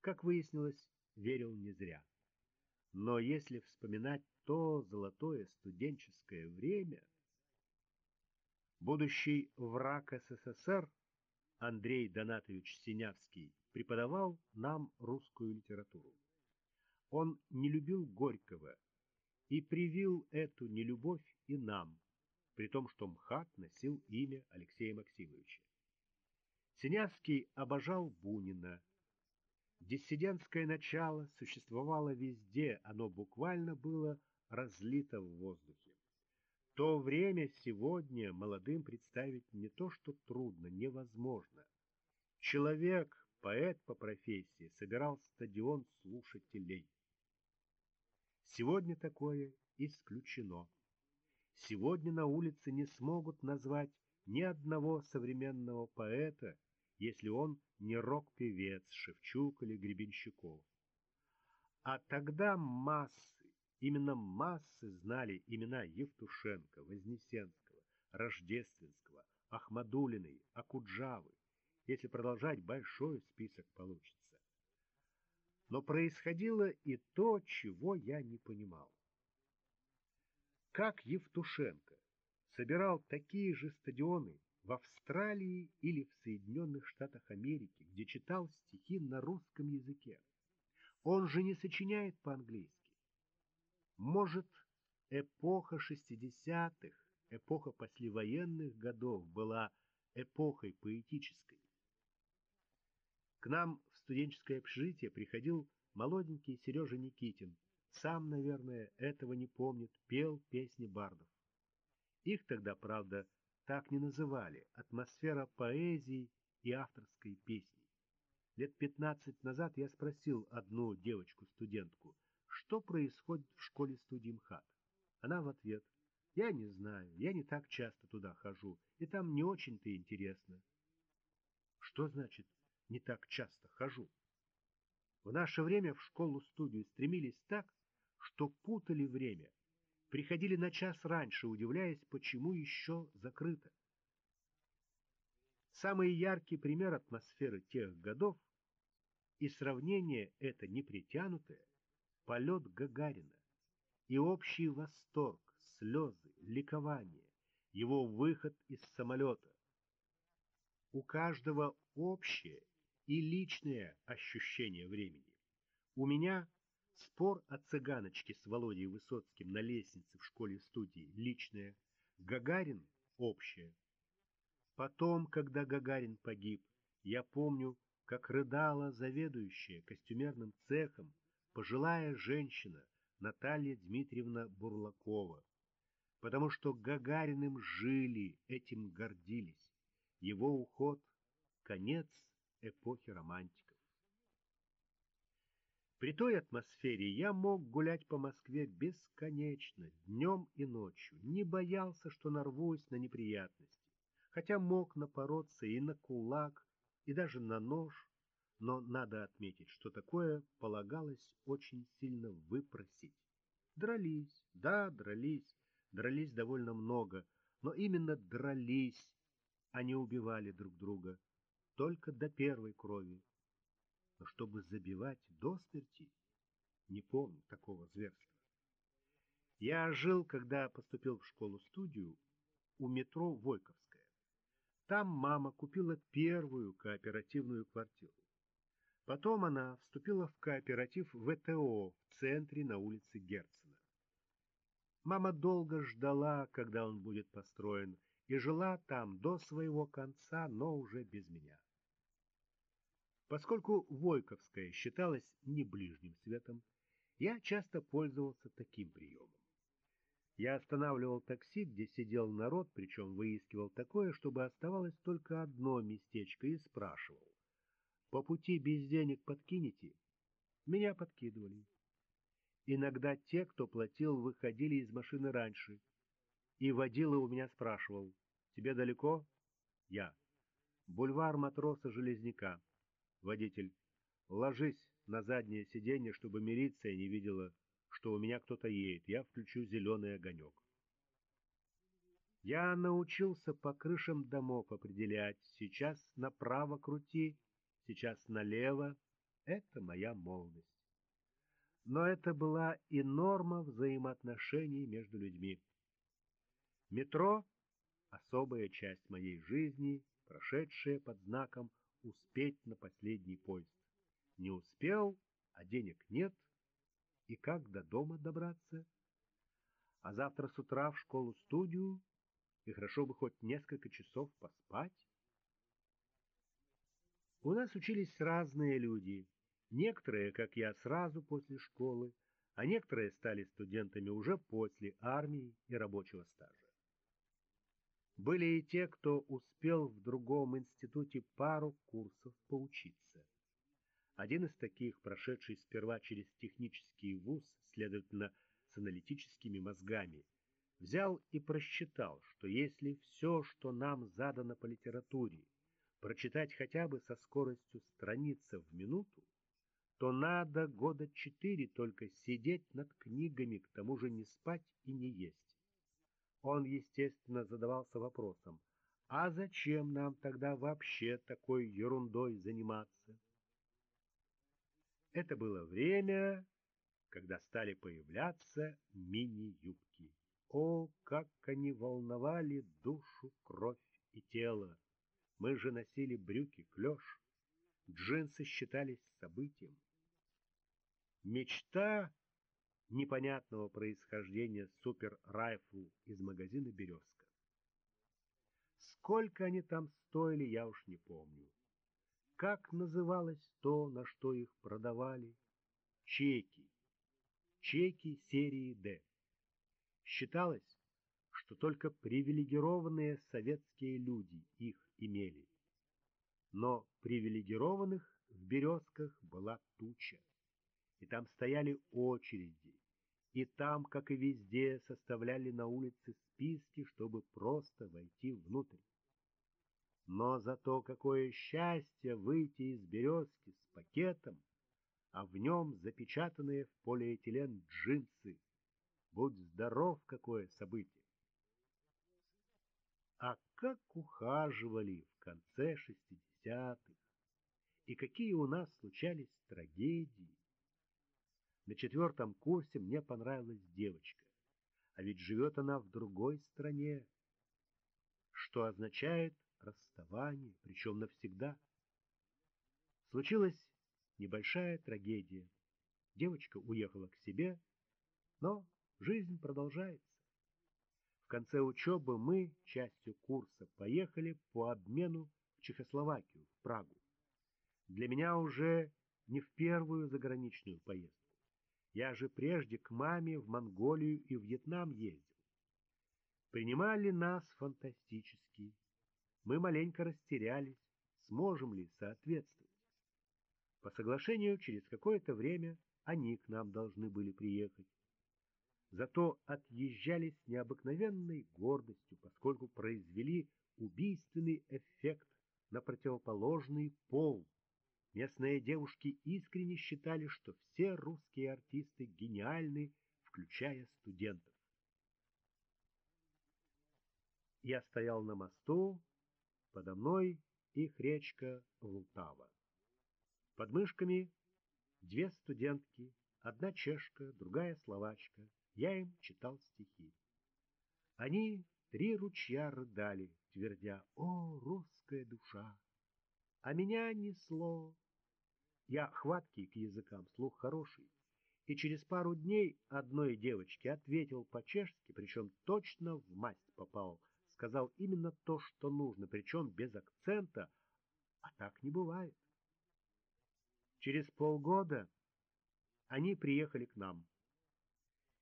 Как выяснилось, верил не зря. Но если вспоминать то золотое студенческое время, будущий враг СССР Андрей Донатович Синявский преподавал нам русскую литературу. Он не любил Горького и привил эту нелюбовь и нам, при том, что МХАТ носил имя Алексея Максимовича. Синявский обожал Бунина. Диссидентское начало существовало везде, оно буквально было разлито в воздухе. То время сегодня молодым представить не то, что трудно, невозможно. Человек, поэт по профессии, собирал стадион слушателей. Сегодня такое исключено. Сегодня на улице не смогут назвать ни одного современного поэта, если он не рок-певец Шевчук или Гребенщиков. А тогда массы, Именно массы знали имена Евтушенко, Вознесенского, Рождественского, Ахмадулиной, Акуджавы. Если продолжать, большой список получится. Но происходило и то, чего я не понимал. Как Евтушенко собирал такие же стадионы в Австралии или в Соединенных Штатах Америки, где читал стихи на русском языке? Он же не сочиняет по-английски. Может, эпоха 60-х, эпоха послевоенных годов была эпохой поэтической. К нам в студенческое общежитие приходил молоденький Сережа Никитин, сам, наверное, этого не помнит, пел песни бардов. Их тогда, правда, так не называли, атмосфера поэзии и авторской песни. Лет пятнадцать назад я спросил одну девочку-студентку — что происходит в школе-студии МХАТ. Она в ответ, я не знаю, я не так часто туда хожу, и там не очень-то интересно. Что значит «не так часто хожу»? В наше время в школу-студию стремились так, что путали время, приходили на час раньше, удивляясь, почему еще закрыто. Самый яркий пример атмосферы тех годов и сравнение это непритянутое полет Гагарина и общий восторг, слезы, ликование, его выход из самолета. У каждого общее и личное ощущение времени. У меня спор о цыганочке с Володей Высоцким на лестнице в школе-студии личное, Гагарин общее. Потом, когда Гагарин погиб, я помню, как рыдала заведующая костюмерным цехом пожилая женщина Наталья Дмитриевна Бурлакова, потому что Гагариным жили, этим гордились. Его уход — конец эпохи романтиков. При той атмосфере я мог гулять по Москве бесконечно, днем и ночью, не боялся, что нарвусь на неприятности, хотя мог напороться и на кулак, и даже на нож, но надо отметить, что такое полагалось очень сильно выпросить. Дрались, да, дрались, дрались довольно много, но именно дрались, а не убивали друг друга, только до первой крови. Но чтобы забивать до смерти, не помню такого зверства. Я жил, когда поступил в школу-студию, у метро Войковская. Там мама купила первую кооперативную квартиру. Потом она вступила в кооператив ВТО в центре на улице Герцена. Мама долго ждала, когда он будет построен, и жила там до своего конца, но уже без меня. Поскольку Войковская считалась не ближним светом, я часто пользовался таким приемом. Я останавливал такси, где сидел народ, причем выискивал такое, чтобы оставалось только одно местечко, и спрашивал. По пути без денег подкинете? Меня подкидывали. Иногда те, кто платил, выходили из машины раньше. И водила у меня спрашивал, тебе далеко? Я. Бульвар матроса Железняка. Водитель. Ложись на заднее сиденье, чтобы милиция не видела, что у меня кто-то едет. Я включу зеленый огонек. Я научился по крышам домов определять, сейчас направо крути, сейчас налево. Это моя молодость. Но это была и норма взаимоотношений между людьми. Метро — особая часть моей жизни, прошедшая под знаком «успеть на последний поезд». Не успел, а денег нет, и как до дома добраться? А завтра с утра в школу-студию, и хорошо бы хоть несколько часов поспать. У нас учились разные люди. Некоторые, как я, сразу после школы, а некоторые стали студентами уже после армии и рабочего стажа. Были и те, кто успел в другом институте пару курсов поучиться. Один из таких, прошедший сперва через технический вуз, следовательно, с аналитическими мозгами, взял и просчитал, что если все, что нам задано по литературе, прочитать хотя бы со скоростью страницы в минуту, то надо года четыре только сидеть над книгами, к тому же не спать и не есть. Он, естественно, задавался вопросом, а зачем нам тогда вообще такой ерундой заниматься? Это было время, когда стали появляться мини-юбки. О, как они волновали душу, кровь и тело! Мы же носили брюки клеш, джинсы считались событием. Мечта непонятного происхождения супер-райфл из магазина «Березка». Сколько они там стоили, я уж не помню. Как называлось то, на что их продавали? Чеки. Чеки серии «Д». Считалось, что только привилегированные советские люди их имели. Но привилегированных в «Березках» была туча и там стояли очереди, и там, как и везде, составляли на улице списки, чтобы просто войти внутрь. Но зато какое счастье выйти из березки с пакетом, а в нем запечатанные в полиэтилен джинсы. Будь здоров, какое событие! А как ухаживали в конце шестидесятых! И какие у нас случались трагедии! На четвертом курсе мне понравилась девочка, а ведь живет она в другой стране, что означает расставание, причем навсегда. Случилась небольшая трагедия. Девочка уехала к себе, но жизнь продолжается. В конце учебы мы, частью курса, поехали по обмену в Чехословакию, в Прагу. Для меня уже не в первую заграничную поездку. Я же прежде к маме в Монголию и Вьетнам ездил. Принимали нас фантастически. Мы маленько растерялись, сможем ли соответствовать. По соглашению через какое-то время они к нам должны были приехать. Зато отъезжали с необыкновенной гордостью, поскольку произвели убийственный эффект на противоположный пол. Местные девушки искренне считали, что все русские артисты гениальны, включая студентов. Я стоял на мосту, подо мной их речка Влтава. Под мышками две студентки, одна чешка, другая словачка. Я им читал стихи. Они три ручья рыдали, твердя «О, русская душа!» А меня несло. Я хваткий к языкам, слух хороший. И через пару дней одной девочке ответил по-чешски, причем точно в масть попал, сказал именно то, что нужно, причем без акцента, а так не бывает. Через полгода они приехали к нам.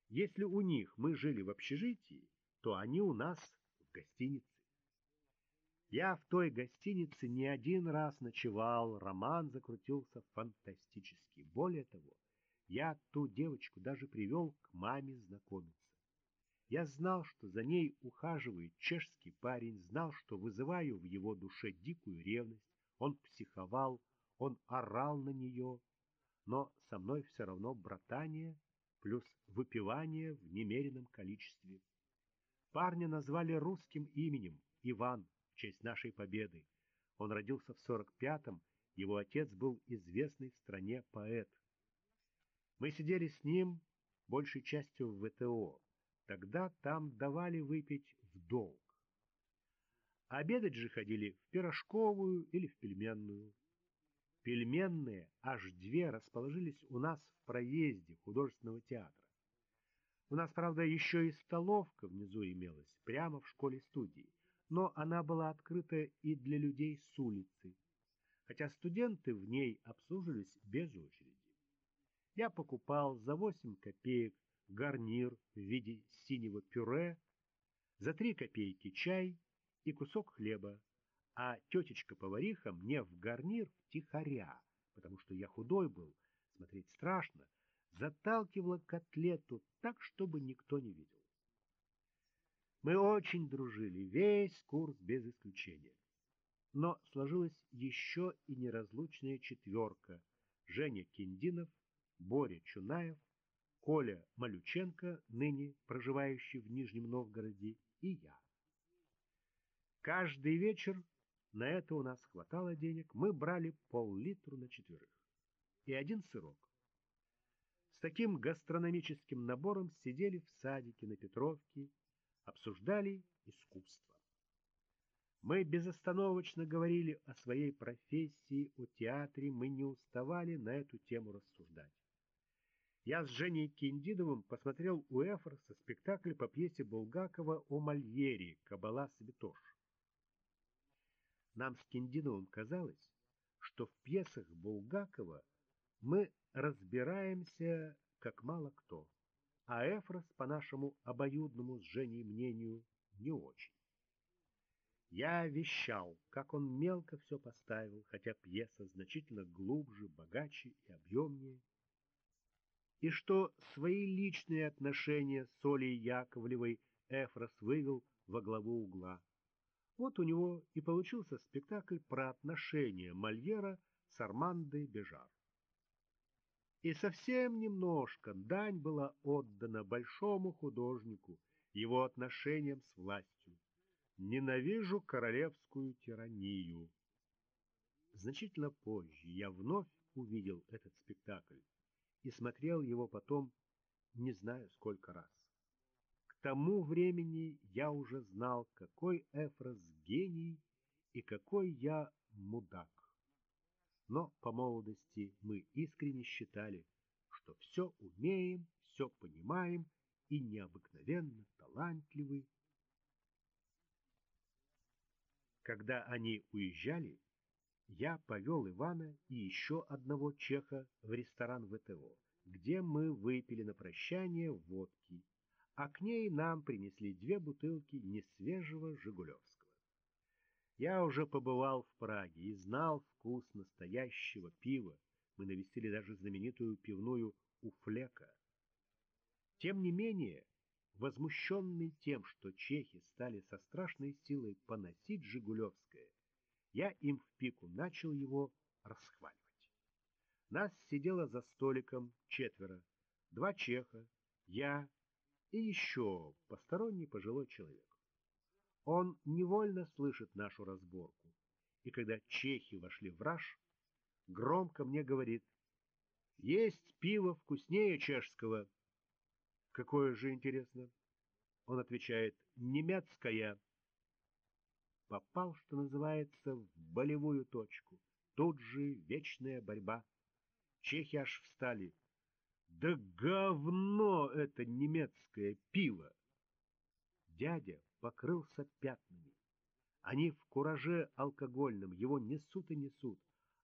Если у них мы жили в общежитии, то они у нас в гостинице. Я в той гостинице не один раз ночевал, роман закрутился фантастически. Более того, я ту девочку даже привел к маме знакомиться. Я знал, что за ней ухаживает чешский парень, знал, что вызываю в его душе дикую ревность. Он психовал, он орал на нее, но со мной все равно братание плюс выпивание в немеренном количестве. Парня назвали русским именем Иван в честь нашей победы. Он родился в 45-м, его отец был известный в стране поэт. Мы сидели с ним большей частью в ВТО. Тогда там давали выпить в долг. Обедать же ходили в пирожковую или в пельменную. Пельменные, аж две, расположились у нас в проезде художественного театра. У нас, правда, еще и столовка внизу имелась, прямо в школе-студии, но она была открыта и для людей с улицы, хотя студенты в ней обслуживались без очереди. Я покупал за 8 копеек гарнир в виде синего пюре, за 3 копейки чай и кусок хлеба, а тетечка-повариха мне в гарнир втихаря, потому что я худой был, смотреть страшно, заталкивала котлету так, чтобы никто не видел. Мы очень дружили, весь курс без исключения. Но сложилась еще и неразлучная четверка — Женя Киндинов, Боря Чунаев, Коля Малюченко, ныне проживающий в Нижнем Новгороде, и я. Каждый вечер на это у нас хватало денег, мы брали пол-литру на четверых и один сырок. С таким гастрономическим набором сидели в садике на Петровке, обсуждали искусство. Мы безостановочно говорили о своей профессии, о театре, мы не уставали на эту тему рассуждать. Я с Женей Киндидовым посмотрел у Эфорса спектакль по пьесе Булгакова о Мольере «Кабала Святош». Нам с Киндиновым казалось, что в пьесах Булгакова мы разбираемся как мало кто, а Эфрос, по нашему обоюдному с Женей мнению, не очень. Я вещал, как он мелко все поставил, хотя пьеса значительно глубже, богаче и объемнее, и что свои личные отношения с Олей Яковлевой Эфрос вывел во главу угла. Вот у него и получился спектакль про отношения Мольера с Армандой Бежар. И совсем немножко дань была отдана большому художнику, его отношениям с властью. Ненавижу королевскую тиранию. Значительно позже я вновь увидел этот спектакль и смотрел его потом не знаю сколько раз тому времени я уже знал, какой Эфрос гений и какой я мудак. но по молодости мы искренне считали, что все умеем, все понимаем и необыкновенно талантливы. Когда они уезжали, я повел Ивана и еще одного чеха в ресторан ВТО, где мы выпили на прощание водки, а к ней нам принесли две бутылки несвежего Жигулевского. Я уже побывал в Праге и знал вкус настоящего пива. Мы навестили даже знаменитую пивную Уфлека. Тем не менее, возмущенный тем, что чехи стали со страшной силой поносить Жигулевское, я им в пику начал его расхваливать. Нас сидело за столиком четверо, два чеха, я и еще посторонний пожилой человек. Он невольно слышит нашу разборку, и когда чехи вошли в раж, громко мне говорит, «Есть пиво вкуснее чешского». Какое же интересно? Он отвечает, «Немецкое». Попал, что называется, в болевую точку. Тут же вечная борьба. Чехи аж встали. Да говно это немецкое пиво! Дядя покрылся пятнами. Они в кураже алкогольном его несут и несут,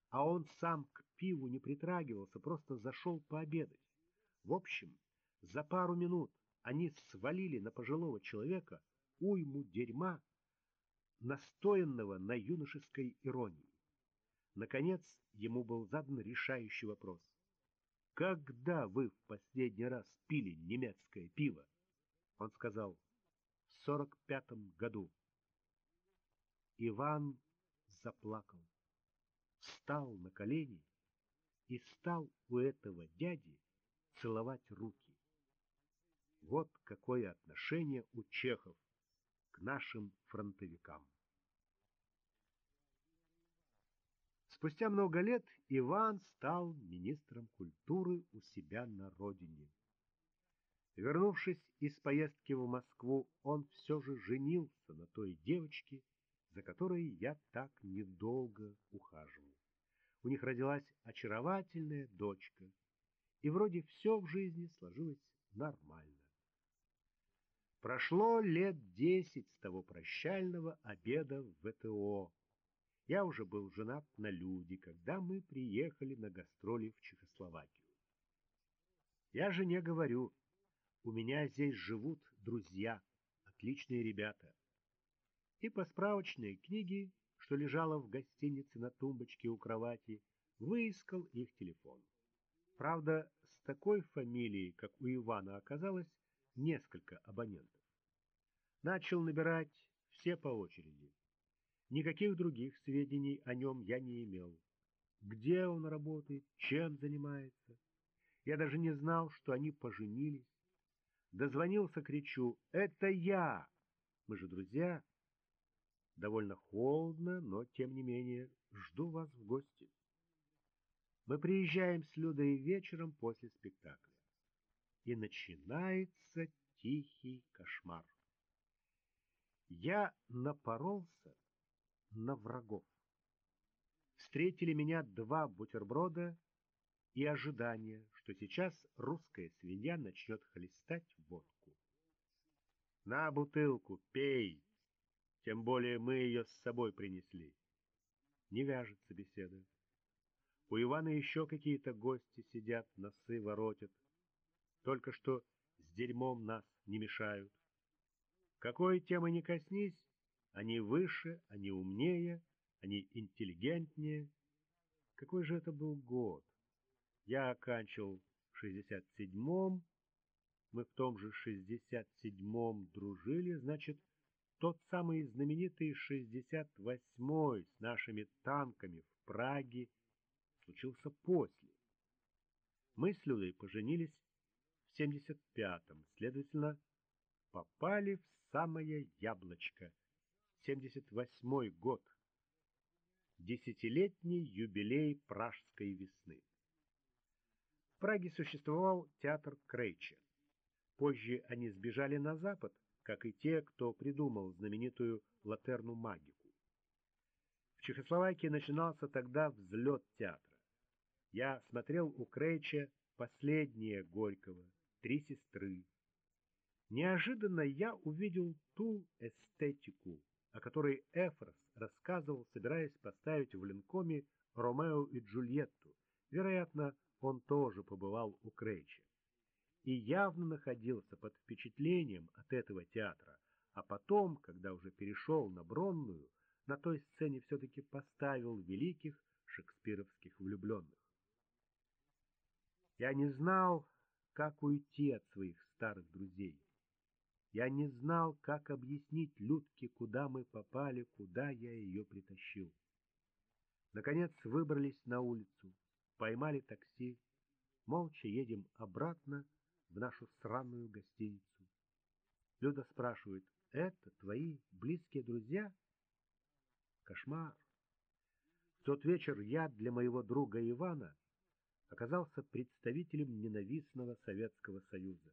а он сам к пиву не притрагивался, просто зашел пообедать. В общем, за пару минут они свалили на пожилого человека уйму дерьма, настоянного на юношеской иронии. Наконец, ему был задан решающий вопрос. «Когда вы в последний раз пили немецкое пиво?» Он сказал, «В сорок пятом году». Иван заплакал, встал на колени и стал у этого дяди целовать руки. Вот какое отношение у чехов к нашим фронтовикам. Спустя много лет Иван стал министром культуры у себя на родине. Вернувшись из поездки в Москву, он все же женился на той девочке, за которой я так недолго ухаживал. У них родилась очаровательная дочка, и вроде все в жизни сложилось нормально. Прошло лет десять с того прощального обеда в ВТО, я уже был женат на Люде, когда мы приехали на гастроли в Чехословакию. Я жене говорю, у меня здесь живут друзья, отличные ребята. И по справочной книге, что лежала в гостинице на тумбочке у кровати, выискал их телефон. Правда, с такой фамилией, как у Ивана, оказалось несколько абонентов. Начал набирать все по очереди. Никаких других сведений о нем я не имел. Где он работает, чем занимается. Я даже не знал, что они поженились. Дозвонился, кричу, «Это я!» Мы же друзья. Довольно холодно, но, тем не менее, жду вас в гости. Мы приезжаем с Людой вечером после спектакля. И начинается тихий кошмар. Я напоролся на врагов. Встретили меня два бутерброда и ожидание, что сейчас русская свинья начнет хлестать водку. На бутылку, пей, тем более мы ее с собой принесли. Не вяжется беседа. У Ивана еще какие-то гости сидят, носы воротят. Только что с дерьмом нас не мешают. Какой темы не коснись, они выше, они умнее, они интеллигентнее. Какой же это был год? Я оканчивал в 67-м, мы в том же 67-м дружили, значит, тот самый знаменитый 68-й с нашими танками в Праге случился после. Мы с Людой поженились в 75-м, следовательно, попали в самое яблочко — 1978 год. Десятилетний юбилей Пражской весны. В Праге существовал театр Крейча. Позже они сбежали на запад, как и те, кто придумал знаменитую латерну магику. В Чехословакии начинался тогда взлет театра. Я смотрел у Крейча «Последнее Горького», «Три сестры». Неожиданно я увидел ту эстетику, о которой Эфрос рассказывал, собираясь поставить в Ленкоме Ромео и Джульетту. Вероятно, он тоже побывал у Крейча. И явно находился под впечатлением от этого театра, а потом, когда уже перешел на Бронную, на той сцене все-таки поставил великих шекспировских влюбленных. Я не знал, как уйти от своих старых друзей. Я не знал, как объяснить Людке, куда мы попали, куда я ее притащил. Наконец выбрались на улицу, поймали такси, молча едем обратно в нашу сраную гостиницу. Люда спрашивает, это твои близкие друзья? Кошмар. В тот вечер я для моего друга Ивана оказался представителем ненавистного Советского Союза.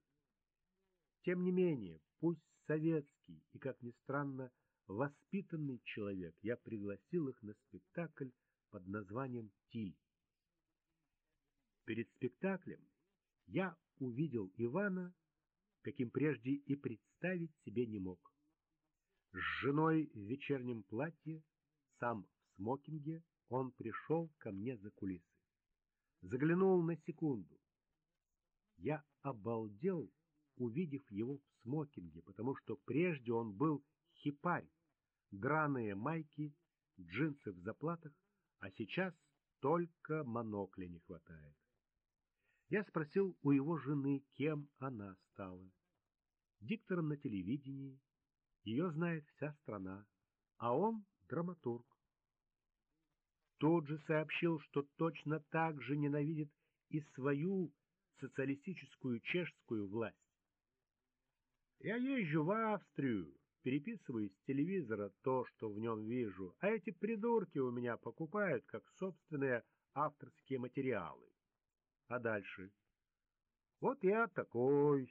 Тем не менее, пусть советский и, как ни странно, воспитанный человек, я пригласил их на спектакль под названием «Тиль». Перед спектаклем я увидел Ивана, каким прежде и представить себе не мог. С женой в вечернем платье, сам в смокинге, он пришел ко мне за кулисы. Заглянул на секунду. Я обалдел увидев его смокинге, потому что прежде он был хипарь, драные майки, джинсы в заплатах, а сейчас только монокля не хватает. Я спросил у его жены, кем она стала. Диктором на телевидении, ее знает вся страна, а он драматург. Тот же сообщил, что точно так же ненавидит и свою социалистическую чешскую власть. Я езжу в Австрию, переписываю с телевизора то, что в нем вижу, а эти придурки у меня покупают как собственные авторские материалы. А дальше? Вот я такой,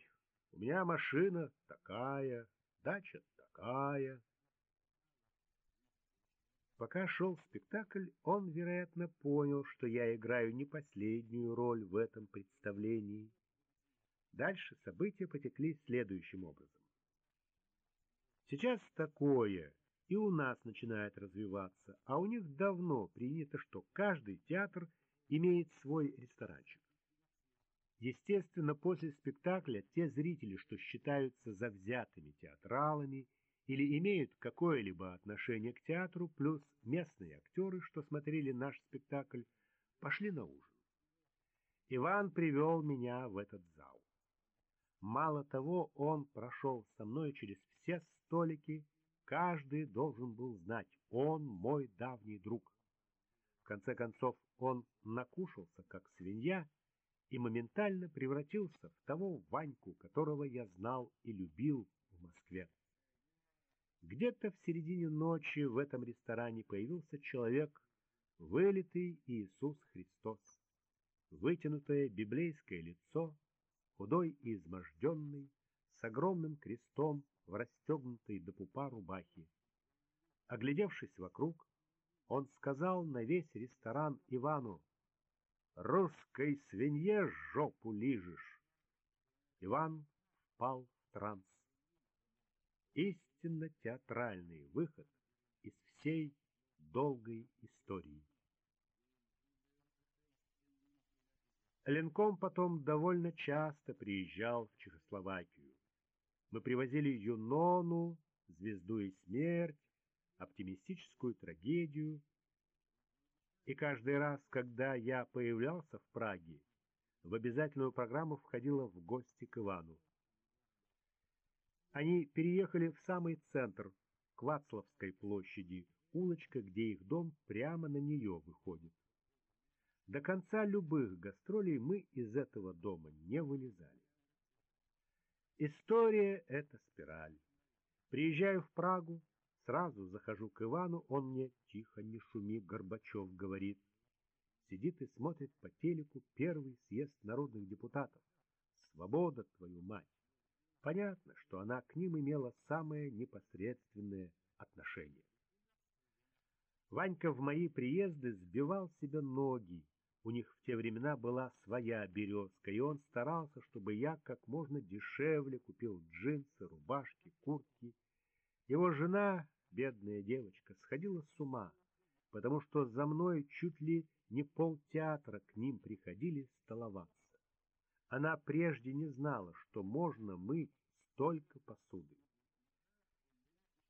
у меня машина такая, дача такая. Пока шел спектакль, он, вероятно, понял, что я играю не последнюю роль в этом представлении. Дальше события потекли следующим образом. Сейчас такое и у нас начинает развиваться, а у них давно принято, что каждый театр имеет свой ресторанчик. Естественно, после спектакля те зрители, что считаются завзятыми театралами или имеют какое-либо отношение к театру, плюс местные актеры, что смотрели наш спектакль, пошли на ужин. Иван привел меня в этот зал. Мало того, он прошел со мной через все столики, каждый должен был знать, он мой давний друг. В конце концов, он накушался, как свинья, и моментально превратился в того Ваньку, которого я знал и любил в Москве. Где-то в середине ночи в этом ресторане появился человек, вылитый Иисус Христос. Вытянутое библейское лицо — худой и изможденный, с огромным крестом в расстегнутой до пупа рубахе. Оглядевшись вокруг, он сказал на весь ресторан Ивану, «Русской свинье жопу лижешь!» Иван впал в транс. Истинно театральный выход из всей долгой истории. Ленком потом довольно часто приезжал в Чехословакию. Мы привозили Юнону, Звезду и смерть, оптимистическую трагедию. И каждый раз, когда я появлялся в Праге, в обязательную программу входила в гости к Ивану. Они переехали в самый центр, к Вацлавской площади, улочка, где их дом прямо на нее выходит. До конца любых гастролей мы из этого дома не вылезали. История — это спираль. Приезжаю в Прагу, сразу захожу к Ивану, он мне «Тихо, не шуми, Горбачев», говорит. Сидит и смотрит по телеку первый съезд народных депутатов. Свобода, твою мать! Понятно, что она к ним имела самое непосредственное отношение. Ванька в мои приезды сбивал себе ноги. У них в те времена была своя березка, и он старался, чтобы я как можно дешевле купил джинсы, рубашки, куртки. Его жена, бедная девочка, сходила с ума, потому что за мной чуть ли не полтеатра к ним приходили столоваться. Она прежде не знала, что можно мыть столько посуды.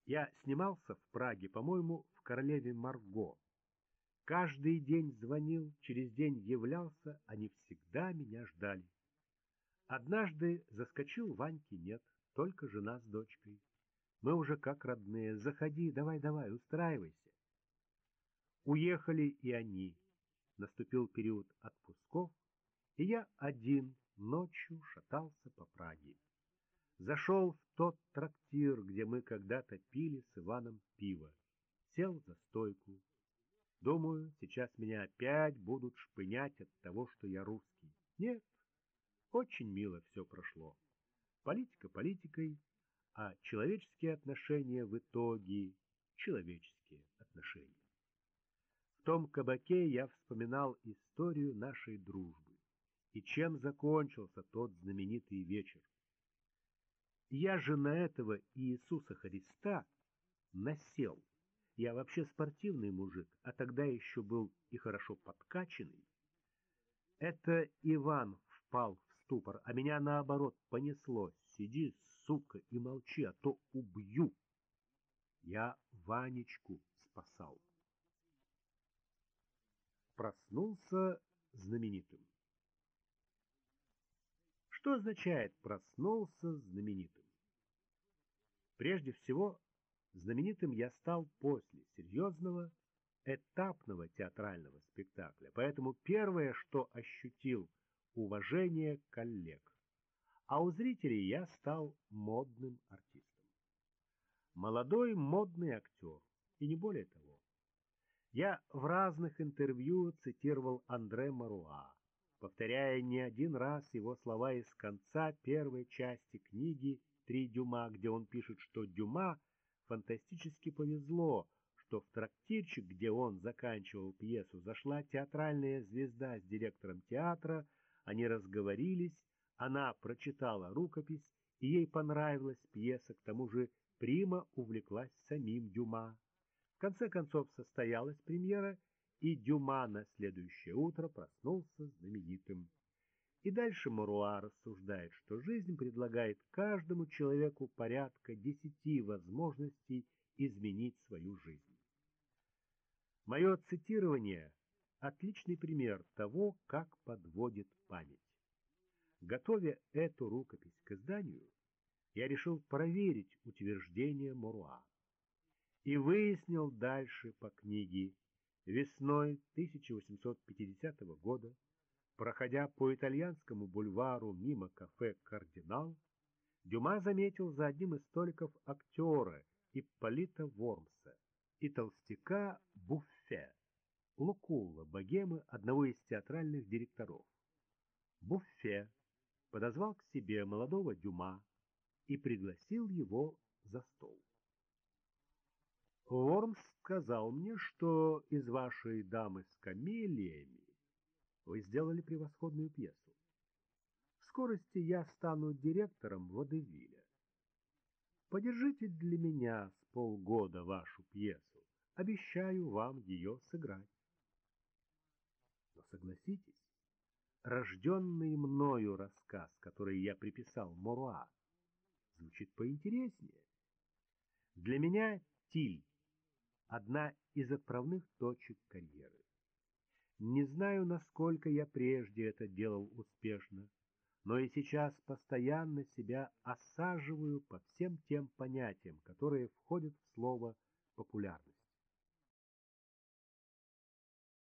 Я снимался в Праге, по-моему, в «Королеве Марго». Каждый день звонил, через день являлся, они всегда меня ждали. Однажды заскочил Ваньки нет, только жена с дочкой. Мы уже как родные, заходи, давай-давай, устраивайся. Уехали и они. Наступил период отпусков, и я один ночью шатался по Праге. Зашел в тот трактир, где мы когда-то пили с Иваном пиво. Сел за стойку. Думаю, сейчас меня опять будут шпынять от того, что я русский. Нет, очень мило все прошло. Политика политикой, а человеческие отношения в итоге человеческие отношения. В том кабаке я вспоминал историю нашей дружбы и чем закончился тот знаменитый вечер. Я же на этого Иисуса Христа насел. Я вообще спортивный мужик, а тогда еще был и хорошо подкачанный. Это Иван впал в ступор, а меня наоборот понесло. Сиди, сука, и молчи, а то убью. Я Ванечку спасал. Проснулся знаменитым. Что означает «проснулся знаменитым»? Прежде всего, знаменитым я стал после серьезного, этапного театрального спектакля, поэтому первое, что ощутил – уважение коллег. А у зрителей я стал модным артистом. Молодой модный актер, и не более того. Я в разных интервью цитировал Андре Маруа, повторяя не один раз его слова из конца первой части книги «Три Дюма», где он пишет, что Дюма фантастически повезло, что в трактирчик, где он заканчивал пьесу, зашла театральная звезда с директором театра, они разговорились, она прочитала рукопись, и ей понравилась пьеса, к тому же Прима увлеклась самим Дюма. В конце концов состоялась премьера, и Дюма на следующее утро проснулся знаменитым. И дальше Маруа рассуждает, что жизнь предлагает каждому человеку порядка десяти возможностей изменить свою жизнь. Мое цитирование – отличный пример того, как подводит память. Готовя эту рукопись к изданию, я решил проверить утверждение Маруа и выяснил дальше по книге Весной 1850 года, проходя по итальянскому бульвару мимо кафе «Кардинал», Дюма заметил за одним из столиков актера Ипполита Вормса и толстяка Буффе, Лукулла, богемы одного из театральных директоров. Буффе подозвал к себе молодого Дюма и пригласил его за стол. Вормс сказал мне, что из вашей дамы с камелиями вы сделали превосходную пьесу. В скорости я стану директором водевиля. Подержите для меня с полгода вашу пьесу. Обещаю вам ее сыграть. Но согласитесь, рожденный мною рассказ, который я приписал Моруа, звучит поинтереснее. Для меня Тиль одна из отправных точек карьеры. Не знаю, насколько я прежде это делал успешно, но и сейчас постоянно себя осаживаю по всем тем понятиям, которые входят в слово «популярность».